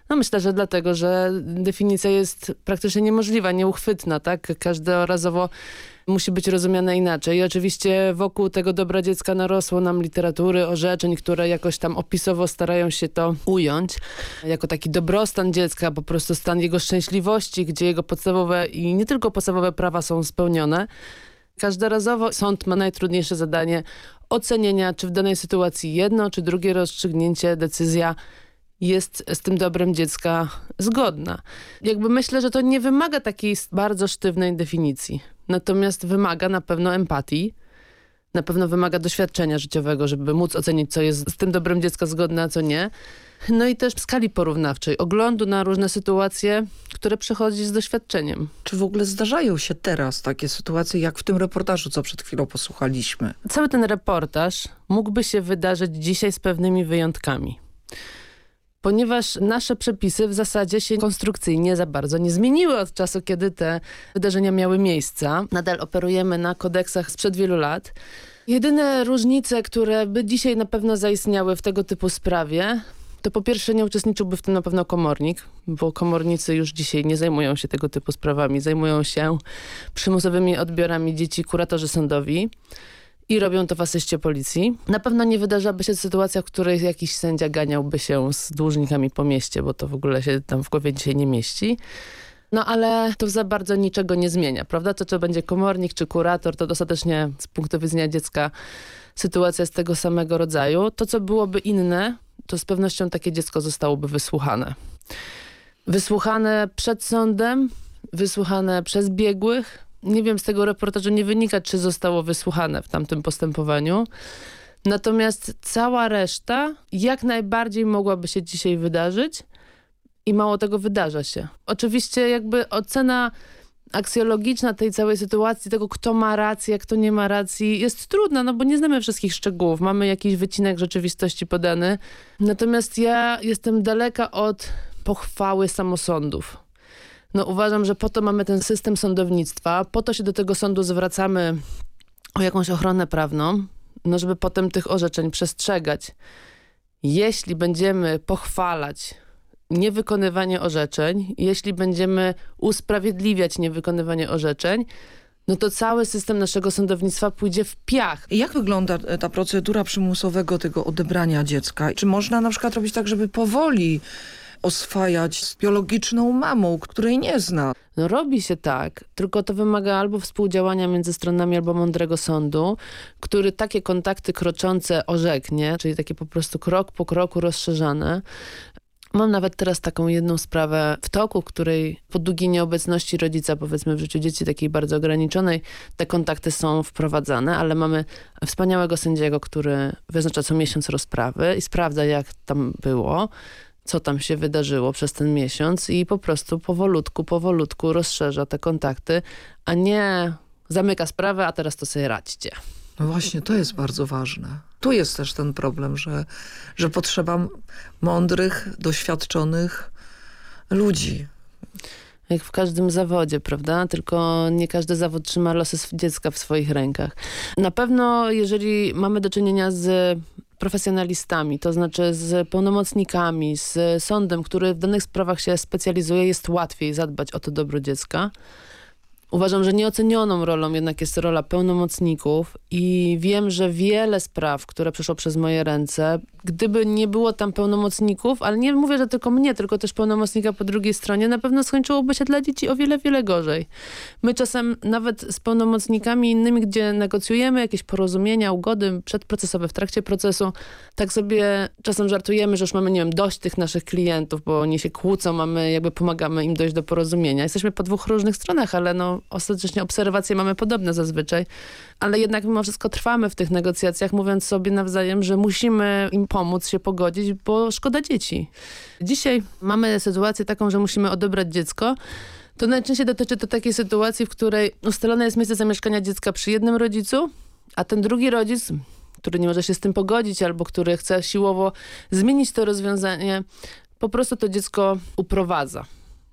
No myślę, że dlatego, że definicja jest praktycznie niemożliwa, nieuchwytna, tak? Każdorazowo musi być rozumiane inaczej. I oczywiście wokół tego dobra dziecka narosło nam literatury, orzeczeń, które jakoś tam opisowo starają się to ująć. Jako taki dobrostan dziecka, po prostu stan jego szczęśliwości, gdzie jego podstawowe i nie tylko podstawowe prawa są spełnione. Każdorazowo sąd ma najtrudniejsze zadanie ocenienia, czy w danej sytuacji jedno, czy drugie rozstrzygnięcie, decyzja jest z tym dobrem dziecka zgodna. Jakby myślę, że to nie wymaga takiej bardzo sztywnej definicji. Natomiast wymaga na pewno empatii, na pewno wymaga doświadczenia życiowego, żeby móc ocenić, co jest z tym dobrem dziecka zgodne, a co nie. No i też skali porównawczej, oglądu na różne sytuacje, które przychodzi z doświadczeniem. Czy w ogóle zdarzają się teraz takie sytuacje, jak w tym reportażu, co przed chwilą posłuchaliśmy? Cały ten reportaż mógłby się wydarzyć dzisiaj z pewnymi wyjątkami ponieważ nasze przepisy w zasadzie się konstrukcyjnie za bardzo nie zmieniły od czasu, kiedy te wydarzenia miały miejsca. Nadal operujemy na kodeksach sprzed wielu lat. Jedyne różnice, które by dzisiaj na pewno zaistniały w tego typu sprawie, to po pierwsze nie uczestniczyłby w tym na pewno komornik, bo komornicy już dzisiaj nie zajmują się tego typu sprawami. Zajmują się przymusowymi odbiorami dzieci kuratorzy sądowi. i robią to w asyście policji. Na pewno nie wydarzałaby się sytuacja, w której jakiś sędzia ganiałby się z dłużnikami po mieście, bo to w ogóle się tam w głowie dzisiaj nie mieści. No ale to za bardzo niczego nie zmienia, prawda? To czy będzie komornik czy kurator, to dostatecznie z punktu widzenia dziecka sytuacja jest tego samego rodzaju. To, co byłoby inne, to z pewnością takie dziecko zostałoby wysłuchane. Wysłuchane przed sądem, wysłuchane przez biegłych. Nie wiem, z tego reportażu nie wynika, czy zostało wysłuchane w tamtym postępowaniu. Natomiast cała reszta jak najbardziej mogłaby się dzisiaj wydarzyć i mało tego wydarza się. Oczywiście jakby ocena aksjologiczna tej całej sytuacji, tego kto ma rację, kto nie ma racji, jest trudna, no bo nie znamy wszystkich szczegółów. Mamy jakiś wycinek rzeczywistości podany. Natomiast ja jestem daleka od pochwały samosądów. No uważam, że po to mamy ten system sądownictwa, po to się do tego sądu zwracamy o jakąś ochronę prawną, no żeby potem tych orzeczeń przestrzegać. Jeśli będziemy pochwalać niewykonywanie orzeczeń, jeśli będziemy usprawiedliwiać niewykonywanie orzeczeń, no to cały system naszego sądownictwa pójdzie w piach. Jak wygląda e, ta procedura przymusowego tego odebrania dziecka? Czy można na przykład robić tak, żeby powoli oswajać z biologiczną mamą, której nie zna? No robi się tak, tylko to wymaga albo współdziałania między stronami, albo mądrego sądu, który takie kontakty kroczące orzeknie, czyli takie po prostu krok po kroku rozszerzane, Mam nawet teraz taką jedną sprawę w toku, której po długiej nieobecności rodzica, powiedzmy w życiu dzieci takiej bardzo ograniczonej, te kontakty są wprowadzane, ale mamy wspaniałego sędziego, który wyznacza co miesiąc rozprawy i sprawdza jak tam było, co tam się wydarzyło przez ten miesiąc i po prostu powolutku, powolutku rozszerza te kontakty, a nie zamyka sprawę, a teraz to sobie radźcie. No właśnie, to jest bardzo ważne. Tu jest też ten problem, że, że potrzeba mądrych, doświadczonych ludzi. Jak w każdym zawodzie, prawda? Tylko nie każdy zawód trzyma losy dziecka w swoich rękach. Na pewno, jeżeli mamy do czynienia z profesjonalistami, to znaczy z pełnomocnikami, z sądem, który w danych sprawach się specjalizuje, jest łatwiej zadbać o to dobro dziecka. Uważam, że nieocenioną rolą jednak jest rola pełnomocników i wiem, że wiele spraw, które przeszło przez moje ręce, gdyby nie było tam pełnomocników, ale nie mówię, że tylko mnie, tylko też pełnomocnika po drugiej stronie, na pewno skończyłoby się dla dzieci o wiele, wiele gorzej. My czasem nawet z pełnomocnikami innymi, gdzie negocjujemy jakieś porozumienia, ugody przedprocesowe w trakcie procesu, tak sobie czasem żartujemy, że już mamy, nie wiem, dość tych naszych klientów, bo oni się kłócą, a my jakby pomagamy im dojść do porozumienia. Jesteśmy po dwóch różnych stronach, ale no ostatecznie obserwacje mamy podobne zazwyczaj, ale jednak mimo wszystko trwamy w tych negocjacjach, mówiąc sobie nawzajem, że musimy im pomóc się pogodzić, bo szkoda dzieci. Dzisiaj mamy sytuację taką, że musimy odebrać dziecko, to najczęściej dotyczy to takiej sytuacji, w której ustalone jest miejsce zamieszkania dziecka przy jednym rodzicu, a ten drugi rodzic, który nie może się z tym pogodzić albo który chce siłowo zmienić to rozwiązanie, po prostu to dziecko uprowadza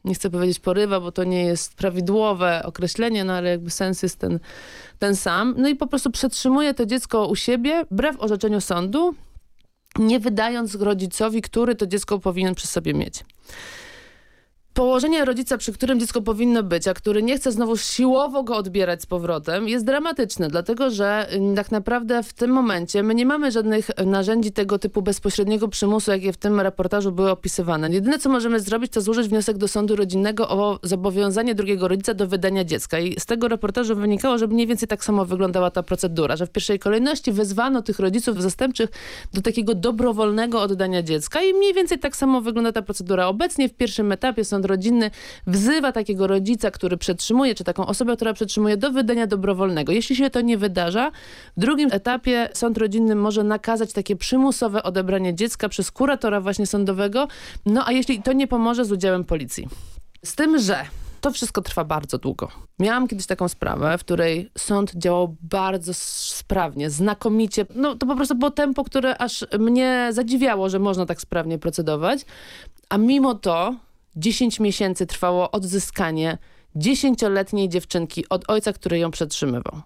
nie chcę powiedzieć porywa, bo to nie jest prawidłowe określenie, no ale jakby sens jest ten, ten sam. No i po prostu przetrzymuje to dziecko u siebie, wbrew orzeczeniu sądu, nie wydając rodzicowi, który to dziecko powinien przy sobie mieć położenie rodzica, przy którym dziecko powinno być, a który nie chce znowu siłowo go odbierać z powrotem, jest dramatyczne, dlatego że mm, tak naprawdę w tym momencie my nie mamy żadnych narzędzi tego typu bezpośredniego przymusu, jakie w tym reportażu były opisywane. Jedyne, co możemy zrobić, to złożyć wniosek do sądu rodzinnego o zobowiązanie drugiego rodzica do wydania dziecka. I z tego reportażu wynikało, że mniej więcej tak samo wyglądała ta procedura, że w pierwszej kolejności wezwano tych rodziców zastępczych do takiego dobrowolnego oddania dziecka i mniej więcej tak samo wygląda ta procedura. Obecnie w pierwszym etapie sąd rodzinny wzywa takiego rodzica, który przetrzymuje, czy taką osobę, która przetrzymuje do wydania dobrowolnego. Jeśli się to nie wydarza, w drugim etapie sąd rodzinny może nakazać takie przymusowe odebranie dziecka przez kuratora właśnie sądowego, no a jeśli to nie pomoże z udziałem policji. Z tym, że to wszystko trwa bardzo długo. Miałam kiedyś taką sprawę, w której sąd działał bardzo sprawnie, znakomicie. No to po prostu było tempo, które aż mnie zadziwiało, że można tak sprawnie procedować. A mimo to 10 miesięcy trwało odzyskanie dziesięcioletniej dziewczynki od ojca, który ją przetrzymywał.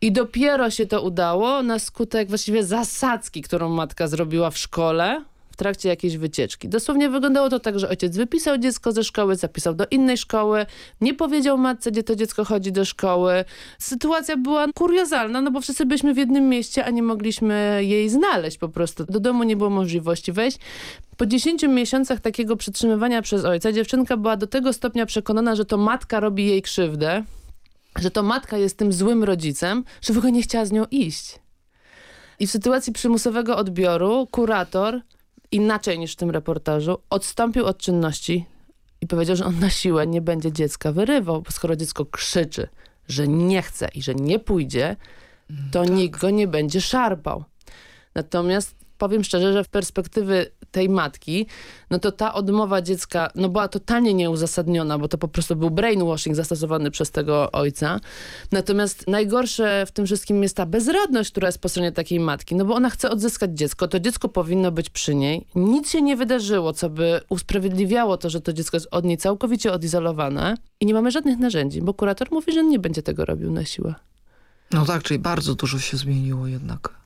I dopiero się to udało na skutek właściwie zasadzki, którą matka zrobiła w szkole, w trakcie jakiejś wycieczki. Dosłownie wyglądało to tak, że ojciec wypisał dziecko ze szkoły, zapisał do innej szkoły, nie powiedział matce, gdzie to dziecko chodzi do szkoły. Sytuacja była kuriozalna, no bo wszyscy byliśmy w jednym mieście, a nie mogliśmy jej znaleźć po prostu. Do domu nie było możliwości wejść. Po 10 miesiącach takiego przytrzymywania przez ojca dziewczynka była do tego stopnia przekonana, że to matka robi jej krzywdę, że to matka jest tym złym rodzicem, że w ogóle nie chciała z nią iść. I w sytuacji przymusowego odbioru kurator, inaczej niż w tym reportażu, odstąpił od czynności i powiedział, że on na siłę nie będzie dziecka wyrywał, bo skoro dziecko krzyczy, że nie chce i że nie pójdzie, to tak. nikt go nie będzie szarpał. Natomiast powiem szczerze, że w perspektywy tej matki, no to ta odmowa dziecka no była totalnie nieuzasadniona, bo to po prostu był brainwashing zastosowany przez tego ojca. Natomiast najgorsze w tym wszystkim jest ta bezradność, która jest po stronie takiej matki, no bo ona chce odzyskać dziecko, to dziecko powinno być przy niej. Nic się nie wydarzyło, co by usprawiedliwiało to, że to dziecko jest od niej całkowicie odizolowane i nie mamy żadnych narzędzi, bo kurator mówi, że nie będzie tego robił na siłę. No tak, czyli bardzo dużo się zmieniło jednak.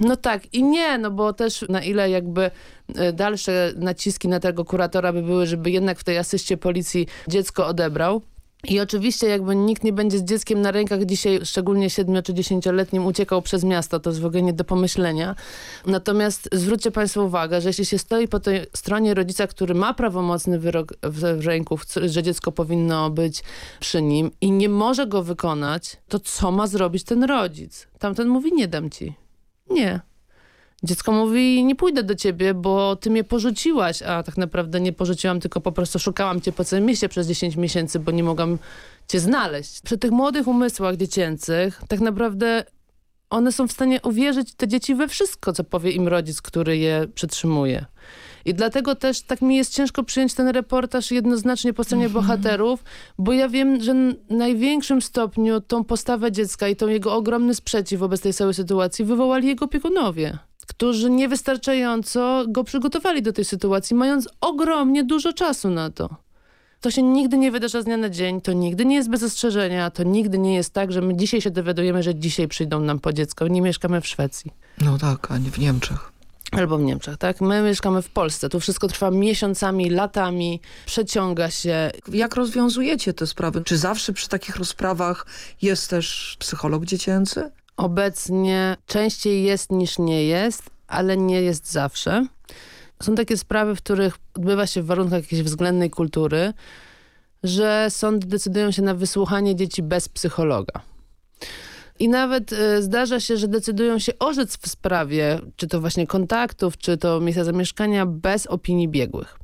No tak i nie, no bo też na ile jakby e, dalsze naciski na tego kuratora by były, żeby jednak w tej asyście policji dziecko odebrał, i oczywiście jakby nikt nie będzie z dzieckiem na rękach dzisiaj, szczególnie 7 czy 10-letnim, uciekał przez miasto. To jest w ogóle nie do pomyślenia. Natomiast zwróćcie Państwo uwagę, że jeśli się stoi po tej stronie rodzica, który ma prawomocny wyrok w, ręku, że dziecko powinno być przy nim i nie może go wykonać, to co ma zrobić ten rodzic? Tamten mówi, nie dam ci. Nie. Dziecko mówi, nie pójdę do ciebie, bo ty mnie porzuciłaś, a tak naprawdę nie porzuciłam, tylko po prostu szukałam cię po całym mieście przez 10 miesięcy, bo nie mogłam cię znaleźć. Przy tych młodych umysłach dziecięcych tak naprawdę one są w stanie uwierzyć te dzieci we wszystko, co powie im rodzic, który je przytrzymuje. I dlatego też tak mi jest ciężko przyjąć ten reportaż jednoznacznie po stronie mhm. bohaterów, bo ja wiem, że w największym stopniu tą postawę dziecka i tą jego ogromny sprzeciw wobec tej całej sytuacji wywołali jego opiekunowie którzy niewystarczająco go przygotowali do tej sytuacji, mając ogromnie dużo czasu na to. To się nigdy nie wydarza z dnia na dzień, to nigdy nie jest bez ostrzeżenia, to nigdy nie jest tak, że my dzisiaj się dowiadujemy, że dzisiaj przyjdą nam po dziecko. Nie mieszkamy w Szwecji. No tak, ani w Niemczech. Albo w Niemczech, tak? My mieszkamy w Polsce. Tu wszystko trwa miesiącami, latami, przeciąga się. Jak rozwiązujecie te sprawy? Czy zawsze przy takich rozprawach jest też psycholog dziecięcy? Obecnie częściej jest niż nie jest, ale nie jest zawsze. Są takie sprawy, w których odbywa się w warunkach jakiejś względnej kultury, że sądy decydują się na wysłuchanie dzieci bez psychologa. I nawet y, zdarza się, że decydują się orzec w sprawie, czy to właśnie kontaktów, czy to miejsca zamieszkania, bez opinii biegłych.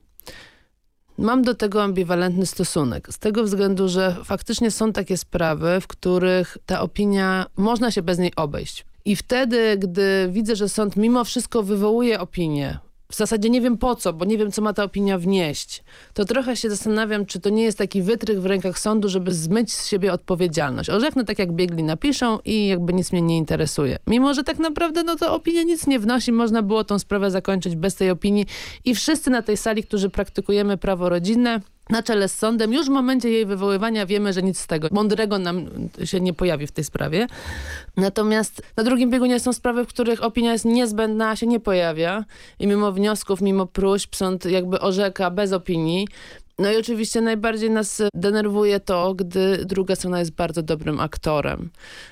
Mam do tego ambiwalentny stosunek. Z tego względu, że faktycznie są takie sprawy, w których ta opinia, można się bez niej obejść. I wtedy, gdy widzę, że sąd mimo wszystko wywołuje opinię, w zasadzie nie wiem po co, bo nie wiem, co ma ta opinia wnieść, to trochę się zastanawiam, czy to nie jest taki wytrych w rękach sądu, żeby zmyć z siebie odpowiedzialność. Orzeknę tak, jak biegli napiszą i jakby nic mnie nie interesuje. Mimo, że tak naprawdę no to opinia nic nie wnosi, można było tą sprawę zakończyć bez tej opinii i wszyscy na tej sali, którzy praktykujemy prawo rodzinne, na czele z sądem. Już w momencie jej wywoływania wiemy, że nic z tego mądrego nam się nie pojawi w tej sprawie. Natomiast na drugim biegunie są sprawy, w których opinia jest niezbędna, a się nie pojawia. I mimo wniosków, mimo próśb sąd jakby orzeka bez opinii. No i oczywiście najbardziej nas denerwuje to, gdy druga strona jest bardzo dobrym aktorem.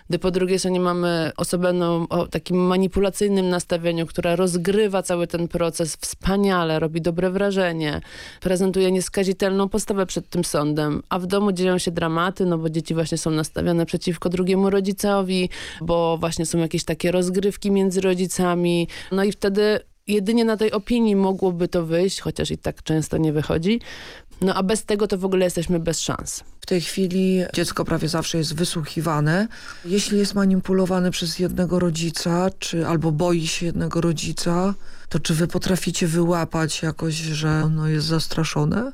Gdy po drugiej stronie mamy osobę no, o takim manipulacyjnym nastawieniu, która rozgrywa cały ten proces wspaniale, robi dobre wrażenie, prezentuje nieskazitelną postawę przed tym sądem, a w domu dzieją się dramaty, no bo dzieci właśnie są nastawione przeciwko drugiemu rodzicowi, bo właśnie są jakieś takie rozgrywki między rodzicami. No i wtedy jedynie na tej opinii mogłoby to wyjść, chociaż i tak często nie wychodzi. No a bez tego to w ogóle jesteśmy bez szans. W tej chwili dziecko prawie zawsze jest wysłuchiwane. Jeśli jest manipulowane przez jednego rodzica, czy albo boi się jednego rodzica, to czy wy potraficie wyłapać jakoś, że ono jest zastraszone?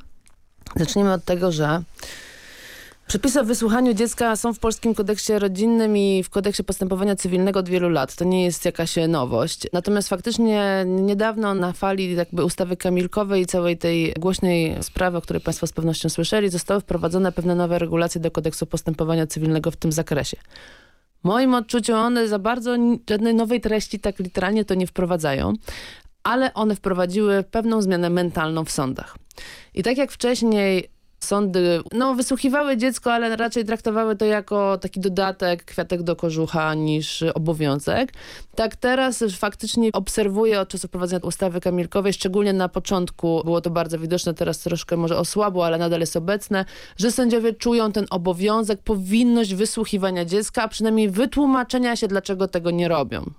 Zacznijmy od tego, że Przepisy o wysłuchaniu dziecka są w polskim kodeksie rodzinnym i w kodeksie postępowania cywilnego od wielu lat. To nie jest jakaś nowość. Natomiast faktycznie niedawno na fali jakby ustawy kamilkowej i całej tej głośnej sprawy, o której Państwo z pewnością słyszeli, zostały wprowadzone pewne nowe regulacje do kodeksu postępowania cywilnego w tym zakresie. Moim odczuciu one za bardzo żadnej nowej treści tak literalnie to nie wprowadzają, ale one wprowadziły pewną zmianę mentalną w sądach. I tak jak wcześniej sądy no, wysłuchiwały dziecko, ale raczej traktowały to jako taki dodatek, kwiatek do kożucha niż obowiązek. Tak teraz faktycznie obserwuję od czasu wprowadzenia ustawy Kamilkowej, szczególnie na początku było to bardzo widoczne, teraz troszkę może osłabło, ale nadal jest obecne, że sędziowie czują ten obowiązek, powinność wysłuchiwania dziecka, a przynajmniej wytłumaczenia się, dlaczego tego nie robią.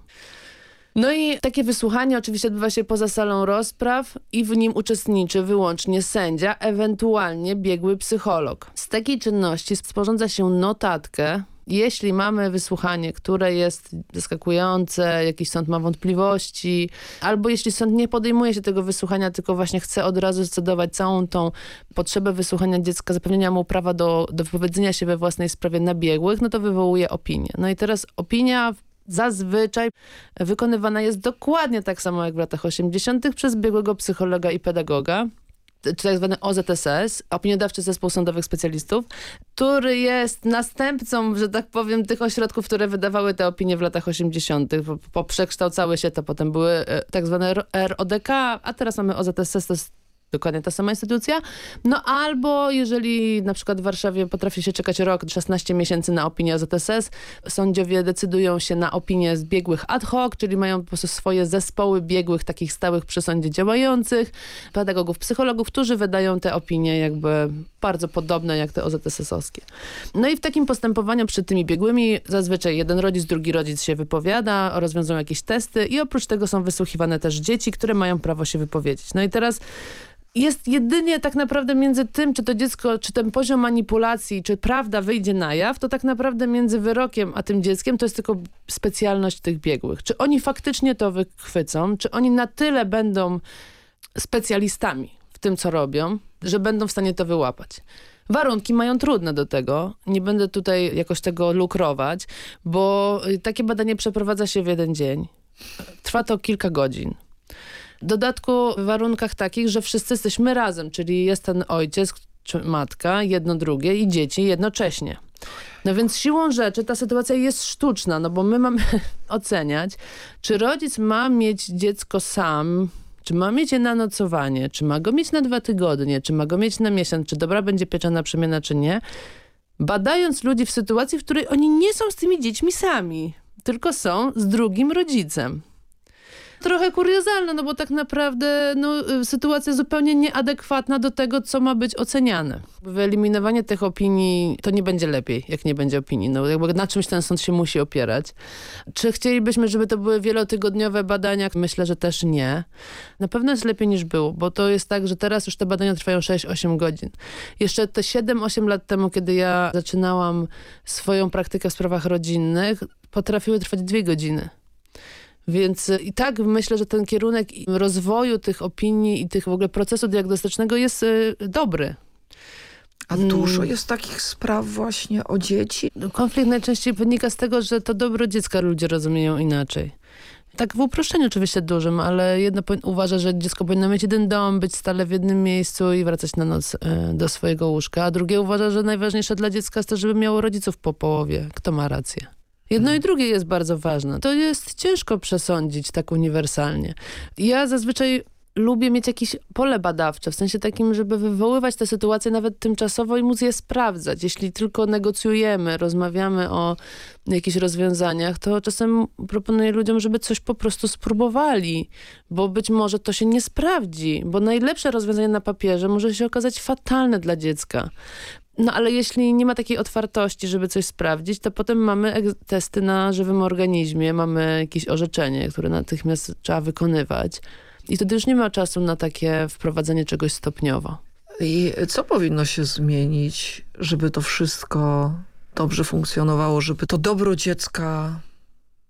No i takie wysłuchanie oczywiście odbywa się poza salą rozpraw i w nim uczestniczy wyłącznie sędzia, ewentualnie biegły psycholog. Z takiej czynności sporządza się notatkę, jeśli mamy wysłuchanie, które jest zaskakujące, jakiś sąd ma wątpliwości, albo jeśli sąd nie podejmuje się tego wysłuchania, tylko właśnie chce od razu zdecydować całą tą potrzebę wysłuchania dziecka, zapewnienia mu prawa do, do wypowiedzenia się we własnej sprawie na biegłych, no to wywołuje opinię. No i teraz opinia zazwyczaj wykonywana jest dokładnie tak samo jak w latach 80. przez biegłego psychologa i pedagoga czy tak zwany OZSS, opiniodawczy zespół sądowych specjalistów, który jest następcą, że tak powiem, tych ośrodków, które wydawały te opinie w latach 80. Poprzekształcały się to, potem były e, tak zwane RODK, a teraz mamy OZSS, to jest dokładnie ta sama instytucja. No albo jeżeli na przykład w Warszawie potrafi się czekać rok, 16 miesięcy na opinię ZSS, sądziowie decydują się na opinię z biegłych ad hoc, czyli mają po prostu swoje zespoły biegłych, takich stałych przy sądzie działających, pedagogów, psychologów, którzy wydają te opinie jakby bardzo podobne jak te OZSS-owskie. No i w takim postępowaniu przed tymi biegłymi zazwyczaj jeden rodzic, drugi rodzic się wypowiada, rozwiązują jakieś testy i oprócz tego są wysłuchiwane też dzieci, które mają prawo się wypowiedzieć. No i teraz jest jedynie tak naprawdę między tym, czy to dziecko, czy ten poziom manipulacji, czy prawda wyjdzie na jaw, to tak naprawdę między wyrokiem a tym dzieckiem to jest tylko specjalność tych biegłych. Czy oni faktycznie to wychwycą, czy oni na tyle będą specjalistami w tym, co robią, że będą w stanie to wyłapać. Warunki mają trudne do tego. Nie będę tutaj jakoś tego lukrować, bo takie badanie przeprowadza się w jeden dzień. Trwa to kilka godzin dodatku w warunkach takich, że wszyscy jesteśmy razem, czyli jest ten ojciec czy matka, jedno drugie i dzieci jednocześnie. No więc siłą rzeczy ta sytuacja jest sztuczna, no bo my mamy oceniać, czy rodzic ma mieć dziecko sam, czy ma mieć je na nocowanie, czy ma go mieć na dwa tygodnie, czy ma go mieć na miesiąc, czy dobra będzie pieczona przemiana, czy nie. Badając ludzi w sytuacji, w której oni nie są z tymi dziećmi sami, tylko są z drugim rodzicem trochę kuriozalne, no bo tak naprawdę no, y, sytuacja zupełnie nieadekwatna do tego, co ma być oceniane. Wyeliminowanie tych opinii to nie będzie lepiej, jak nie będzie opinii. No, jakby na czymś ten sąd się musi opierać. Czy chcielibyśmy, żeby to były wielotygodniowe badania? Myślę, że też nie. Na pewno jest lepiej niż było, bo to jest tak, że teraz już te badania trwają 6-8 godzin. Jeszcze te 7-8 lat temu, kiedy ja zaczynałam swoją praktykę w sprawach rodzinnych, potrafiły trwać dwie godziny. Więc i tak myślę, że ten kierunek rozwoju tych opinii i tych w ogóle procesu diagnostycznego jest y, dobry. A dużo mm. jest takich spraw właśnie o dzieci? No, konflikt najczęściej wynika z tego, że to dobro dziecka ludzie rozumieją inaczej. Tak w uproszczeniu oczywiście dużym, ale jedno uważa, że dziecko powinno mieć jeden dom, być stale w jednym miejscu i wracać na noc y, do swojego łóżka, a drugie uważa, że najważniejsze dla dziecka jest to, żeby miało rodziców po połowie. Kto ma rację? Jedno i drugie jest bardzo ważne. To jest ciężko przesądzić tak uniwersalnie. Ja zazwyczaj lubię mieć jakieś pole badawcze, w sensie takim, żeby wywoływać te sytuacje nawet tymczasowo i móc je sprawdzać. Jeśli tylko negocjujemy, rozmawiamy o jakichś rozwiązaniach, to czasem proponuję ludziom, żeby coś po prostu spróbowali, bo być może to się nie sprawdzi, bo najlepsze rozwiązanie na papierze może się okazać fatalne dla dziecka. No ale jeśli nie ma takiej otwartości, żeby coś sprawdzić, to potem mamy testy na żywym organizmie, mamy jakieś orzeczenie, które natychmiast trzeba wykonywać. I wtedy już nie ma czasu na takie wprowadzenie czegoś stopniowo. I co powinno się zmienić, żeby to wszystko dobrze funkcjonowało, żeby to dobro dziecka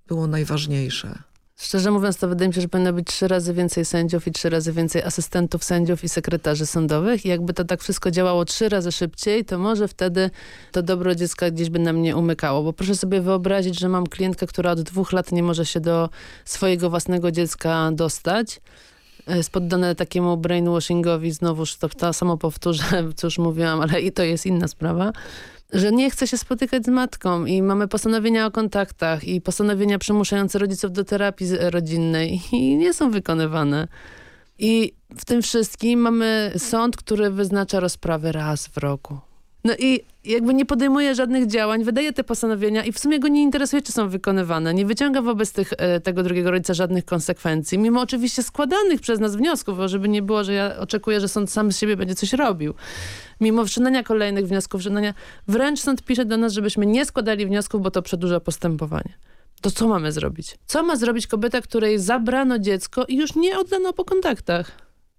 było najważniejsze? Szczerze mówiąc, to wydaje mi się, że powinno być trzy razy więcej sędziów i trzy razy więcej asystentów sędziów i sekretarzy sądowych. I jakby to tak wszystko działało trzy razy szybciej, to może wtedy to dobro dziecka gdzieś by nam nie umykało. Bo proszę sobie wyobrazić, że mam klientkę, która od dwóch lat nie może się do swojego własnego dziecka dostać jest poddane takiemu brainwashingowi, znowuż to, to samo powtórzę, co już mówiłam, ale i to jest inna sprawa że nie chce się spotykać z matką i mamy postanowienia o kontaktach i postanowienia przymuszające rodziców do terapii rodzinnej i nie są wykonywane. I w tym wszystkim mamy sąd, który wyznacza rozprawy raz w roku. No i jakby nie podejmuje żadnych działań, wydaje te postanowienia i w sumie go nie interesuje, czy są wykonywane. Nie wyciąga wobec tych, e, tego drugiego rodzica żadnych konsekwencji, mimo oczywiście składanych przez nas wniosków, żeby nie było, że ja oczekuję, że sąd sam z siebie będzie coś robił. Mimo wszczynania kolejnych wniosków, wszczynania, wręcz sąd pisze do nas, żebyśmy nie składali wniosków, bo to przedłuża postępowanie. To co mamy zrobić? Co ma zrobić kobieta, której zabrano dziecko i już nie oddano po kontaktach?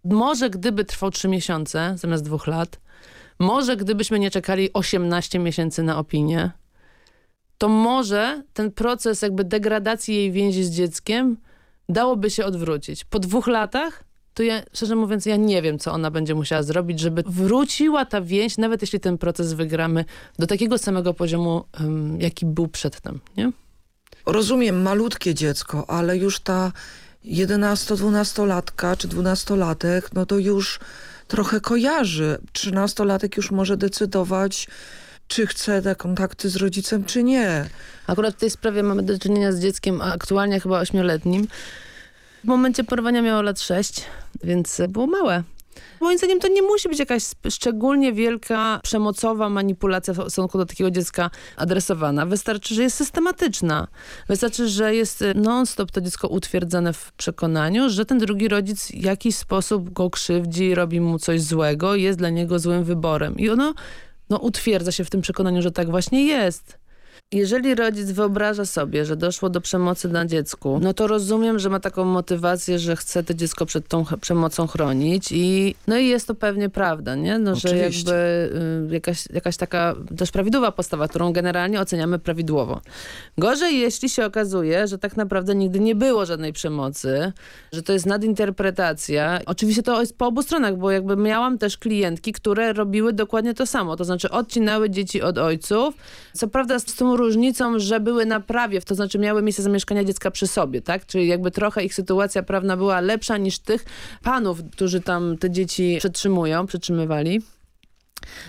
Może gdyby trwał trzy miesiące zamiast dwóch lat, może gdybyśmy nie czekali 18 miesięcy na opinię, to może ten proces jakby degradacji jej więzi z dzieckiem dałoby się odwrócić. Po dwóch latach to ja, szczerze mówiąc, ja nie wiem, co ona będzie musiała zrobić, żeby wróciła ta więź, nawet jeśli ten proces wygramy, do takiego samego poziomu, um, jaki był przedtem, nie? Rozumiem, malutkie dziecko, ale już ta 11-12-latka czy 12-latek, no to już trochę kojarzy. Trzynastolatek już może decydować, czy chce te kontakty z rodzicem, czy nie. Akurat w tej sprawie mamy do czynienia z dzieckiem aktualnie chyba ośmioletnim. W momencie porwania miało lat 6, więc było małe. Moim zdaniem to nie musi być jakaś szczególnie wielka, przemocowa manipulacja w stosunku do takiego dziecka adresowana. Wystarczy, że jest systematyczna. Wystarczy, że jest non-stop to dziecko utwierdzone w przekonaniu, że ten drugi rodzic w jakiś sposób go krzywdzi, robi mu coś złego, jest dla niego złym wyborem. I ono no, utwierdza się w tym przekonaniu, że tak właśnie jest. Jeżeli rodzic wyobraża sobie, że doszło do przemocy na dziecku, no to rozumiem, że ma taką motywację, że chce to dziecko przed tą przemocą chronić i no i jest to pewnie prawda, nie? No, że jakby y, jakaś, jakaś taka też prawidłowa postawa, którą generalnie oceniamy prawidłowo. Gorzej, jeśli się okazuje, że tak naprawdę nigdy nie było żadnej przemocy, że to jest nadinterpretacja. Oczywiście to jest po obu stronach, bo jakby miałam też klientki, które robiły dokładnie to samo, to znaczy odcinały dzieci od ojców. Co prawda z tą różnicą, że były na prawie, to znaczy miały miejsce zamieszkania dziecka przy sobie, tak? Czyli jakby trochę ich sytuacja prawna była lepsza niż tych panów, którzy tam te dzieci przetrzymują, przetrzymywali.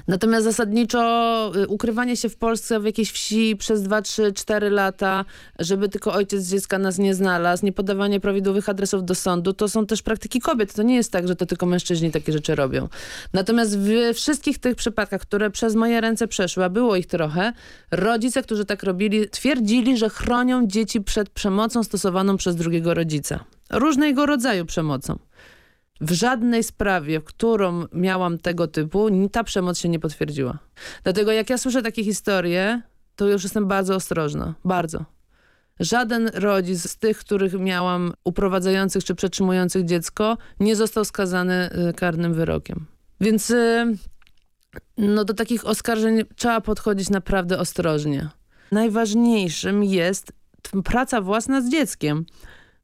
Natomiast zasadniczo y, ukrywanie się w Polsce w jakiejś wsi przez 2, 3, 4 lata, żeby tylko ojciec dziecka nas nie znalazł, nie podawanie prawidłowych adresów do sądu, to są też praktyki kobiet. To nie jest tak, że to tylko mężczyźni takie rzeczy robią. Natomiast w wszystkich tych przypadkach, które przez moje ręce przeszły, a było ich trochę, rodzice, którzy tak robili, twierdzili, że chronią dzieci przed przemocą stosowaną przez drugiego rodzica. Różnego rodzaju przemocą. W żadnej sprawie, w którą miałam tego typu, ta przemoc się nie potwierdziła. Dlatego jak ja słyszę takie historie, to już jestem bardzo ostrożna. Bardzo. Żaden rodzic z tych, których miałam uprowadzających czy przetrzymujących dziecko, nie został skazany y, karnym wyrokiem. Więc y, no, do takich oskarżeń trzeba podchodzić naprawdę ostrożnie. Najważniejszym jest praca własna z dzieckiem.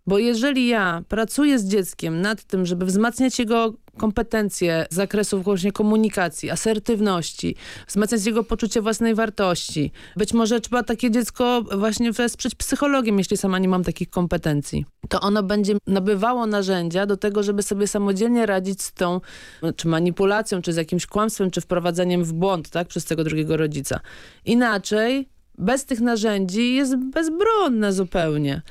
Bo jeżeli ja pracuję z dzieckiem nad tym, żeby wzmacniać jego kompetencje z zakresu właśnie komunikacji, asertywności, wzmacniać jego poczucie własnej wartości. Być może trzeba takie dziecko właśnie wesprzeć psychologiem, jeśli sama nie mam takich kompetencji. To ono będzie nabywało narzędzia do tego, żeby sobie samodzielnie radzić z tą czy manipulacją, czy z jakimś kłamstwem, czy wprowadzeniem w błąd tak, przez tego drugiego rodzica. Inaczej bez tych narzędzi jest bezbronne zupełnie.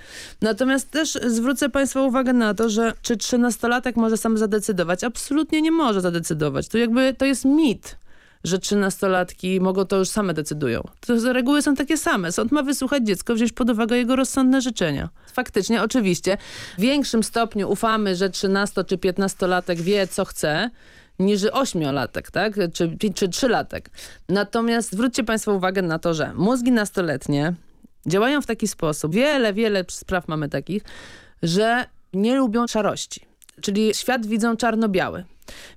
Natomiast też zwrócę Państwa uwagę na to, że czy trzynastolatek może sam zadecydować? Absolutnie nie może zadecydować. To jakby to jest mit że trzynastolatki mogą to już same decydują. To reguły są takie same. Sąd ma wysłuchać dziecko, wziąć pod uwagę jego rozsądne życzenia. Faktycznie, oczywiście, w większym stopniu ufamy, że trzynasto czy piętnastolatek wie, co chce, niż ośmiolatek, tak? Czy, czy trzylatek. Natomiast zwróćcie Państwo uwagę na to, że mózgi nastoletnie działają w taki sposób, wiele, wiele spraw mamy takich, że nie lubią szarości. Czyli świat widzą czarno-biały.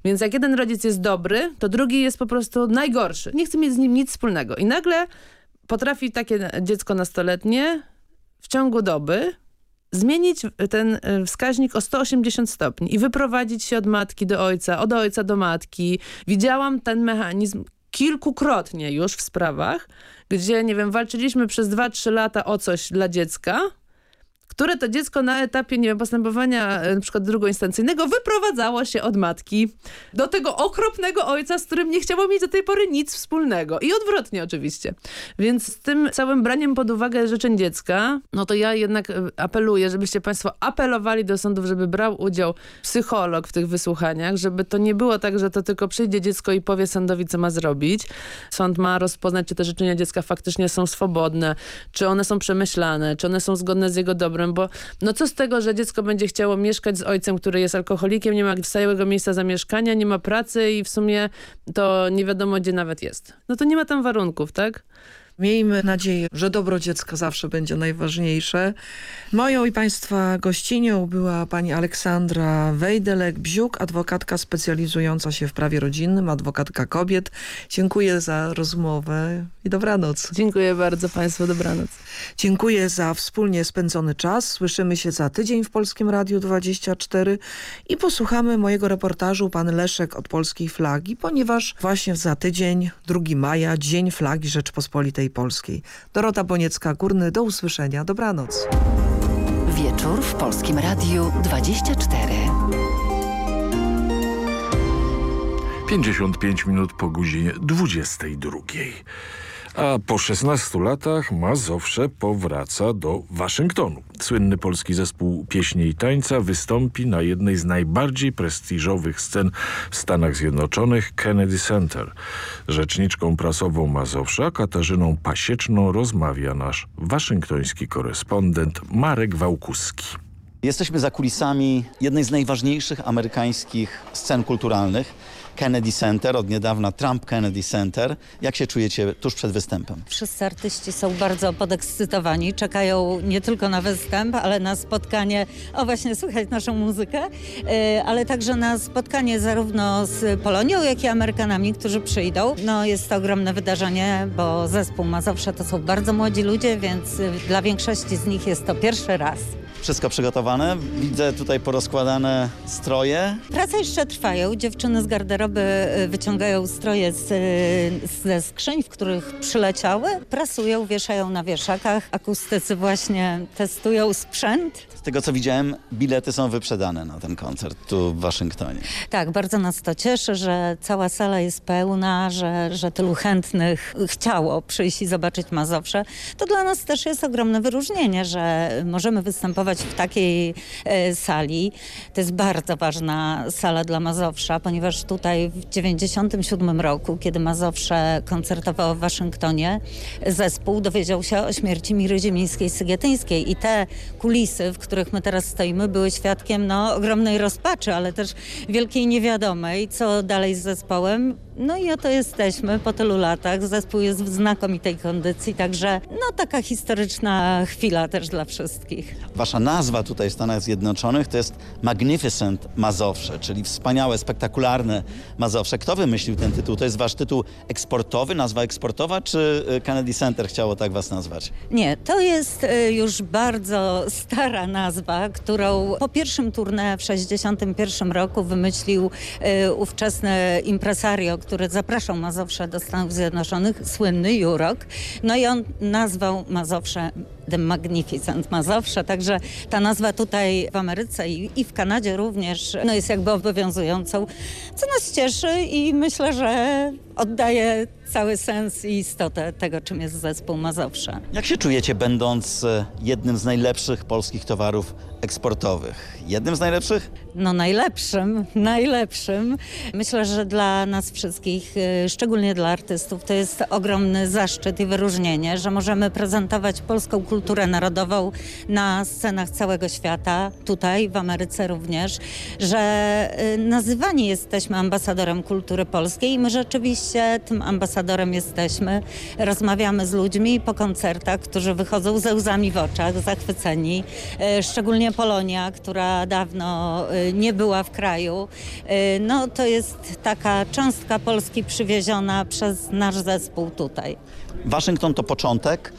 Więc jak jeden rodzic jest dobry, to drugi jest po prostu najgorszy. Nie chce mieć z nim nic wspólnego. I nagle potrafi takie dziecko nastoletnie w ciągu doby zmienić ten e, wskaźnik o 180 stopni i wyprowadzić się od matki do ojca, od ojca do matki. Widziałam ten mechanizm kilkukrotnie już w sprawach, gdzie, nie wiem, walczyliśmy przez 2-3 lata o coś dla dziecka, które to dziecko na etapie nie wiem, postępowania e, na przykład drugoinstancyjnego wyprowadzało się od matki do tego okropnego ojca, z którym nie chciało mieć do tej pory nic wspólnego. I odwrotnie oczywiście. Więc z tym całym braniem pod uwagę życzeń dziecka, no to ja jednak e, apeluję, żebyście państwo apelowali do sądów, żeby brał udział psycholog w tych wysłuchaniach, żeby to nie było tak, że to tylko przyjdzie dziecko i powie sądowi, co ma zrobić. Sąd ma rozpoznać, czy te życzenia dziecka faktycznie są swobodne, czy one są przemyślane, czy one są zgodne z jego dobrem, bo no co z tego, że dziecko będzie chciało mieszkać z ojcem, który jest alkoholikiem, nie ma stałego miejsca zamieszkania, nie ma pracy i w sumie to nie wiadomo, gdzie nawet jest. No to nie ma tam warunków, tak? Miejmy nadzieję, że dobro dziecka zawsze będzie najważniejsze. Moją i Państwa gościnią była pani Aleksandra Wejdelek-Bziuk, adwokatka specjalizująca się w prawie rodzinnym, adwokatka kobiet. Dziękuję za rozmowę i dobranoc. Dziękuję bardzo Państwu, dobranoc. Dziękuję za wspólnie spędzony czas. Słyszymy się za tydzień w Polskim Radiu 24 i posłuchamy mojego reportażu Pan Leszek od Polskiej Flagi, ponieważ właśnie za tydzień, 2 maja, Dzień Flagi Rzeczpospolitej Polskiej. Dorota Boniecka-Górny, do usłyszenia. Dobranoc. Wieczór w Polskim Radiu 24. 55 minut po godzinie 22. A po 16 latach Mazowsze powraca do Waszyngtonu. Słynny polski zespół pieśni i tańca wystąpi na jednej z najbardziej prestiżowych scen w Stanach Zjednoczonych Kennedy Center. Rzeczniczką prasową Mazowsza Katarzyną Pasieczną rozmawia nasz waszyngtoński korespondent Marek Wałkuski. Jesteśmy za kulisami jednej z najważniejszych amerykańskich scen kulturalnych. Kennedy Center, od niedawna Trump Kennedy Center. Jak się czujecie tuż przed występem? Wszyscy artyści są bardzo podekscytowani, czekają nie tylko na występ, ale na spotkanie, o właśnie słychać naszą muzykę, e, ale także na spotkanie zarówno z Polonią, jak i Amerykanami, którzy przyjdą. No jest to ogromne wydarzenie, bo zespół Mazowsze to są bardzo młodzi ludzie, więc dla większości z nich jest to pierwszy raz. Wszystko przygotowane? Widzę tutaj porozkładane stroje. Prace jeszcze trwają. Dziewczyny z garderoby y, wyciągają stroje z, y, ze skrzyń, w których przyleciały. Prasują, wieszają na wieszakach. Akustycy właśnie testują sprzęt. Z tego co widziałem, bilety są wyprzedane na ten koncert tu w Waszyngtonie. Tak, bardzo nas to cieszy, że cała sala jest pełna, że, że tylu chętnych chciało przyjść i zobaczyć Mazowsze. To dla nas też jest ogromne wyróżnienie, że możemy występować w takiej e, sali. To jest bardzo ważna sala dla Mazowsza, ponieważ tutaj w 97 roku, kiedy Mazowsze koncertowało w Waszyngtonie, zespół dowiedział się o śmierci Miry Ziemińskiej-Sygietyńskiej i te kulisy, w których my teraz stoimy, były świadkiem no, ogromnej rozpaczy, ale też wielkiej niewiadomej, co dalej z zespołem. No i oto jesteśmy po tylu latach. Zespół jest w znakomitej kondycji, także no taka historyczna chwila też dla wszystkich. Wasza nazwa tutaj w Stanach Zjednoczonych to jest Magnificent Mazowsze, czyli wspaniałe, spektakularne Mazowsze. Kto wymyślił ten tytuł? To jest wasz tytuł eksportowy, nazwa eksportowa, czy y, Kennedy Center chciało tak was nazwać? Nie, to jest y, już bardzo stara nazwa, którą po pierwszym tournée w 61 roku wymyślił y, ówczesny impresario, który zapraszał Mazowsze do Stanów Zjednoczonych, słynny Jurok. No i on nazwał Mazowsze The Magnificent Mazowsze, także ta nazwa tutaj w Ameryce i, w Kanadzie również no jest jakby obowiązującą, co nas cieszy i myślę, że oddaje cały sens i istotę tego, czym jest zespół Mazowsze. Jak się czujecie będąc e, jednym z najlepszych polskich towarów eksportowych? Jednym z najlepszych? No najlepszym, najlepszym. Myślę, że dla nas wszystkich, y, szczególnie dla artystów, to jest ogromny zaszczyt i wyróżnienie, że możemy prezentować polską kulturę narodową na scenach całego świata, tutaj w Ameryce również, że y, nazywani jesteśmy ambasadorem kultury polskiej i my rzeczywiście tym ambasadorem jesteśmy. Rozmawiamy z ludźmi po koncertach, którzy wychodzą ze łzami w oczach, zachwyceni. Y, Szczególnie Polonia, która dawno y, nie była w kraju. No to jest taka cząstka Polski przywieziona przez nasz zespół tutaj. Waszyngton to początek,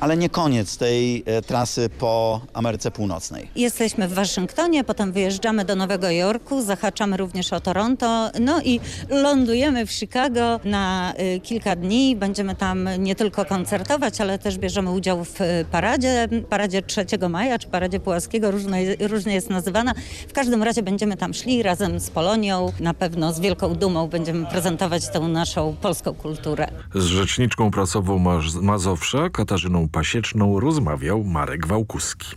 ale nie koniec tej e, trasy po Ameryce Północnej. Jesteśmy w Waszyngtonie, potem wyjeżdżamy do Nowego Jorku, zahaczamy również o Toronto, no i lądujemy w Chicago na y, kilka dni. Będziemy tam nie tylko koncertować, ale też bierzemy udział w y, paradzie, paradzie 3 maja czy paradzie Pułaskiego, różnie, różnie jest nazywana. W każdym razie będziemy tam szli razem z Polonią, na pewno z wielką dumą będziemy prezentować tę naszą polską kulturę. Z rzeczniczką prasową Maz- Mazowsza, Katarzyną Pasieczną, rozmawiał Marek Wałkuski.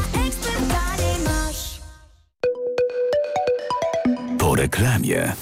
reklamie.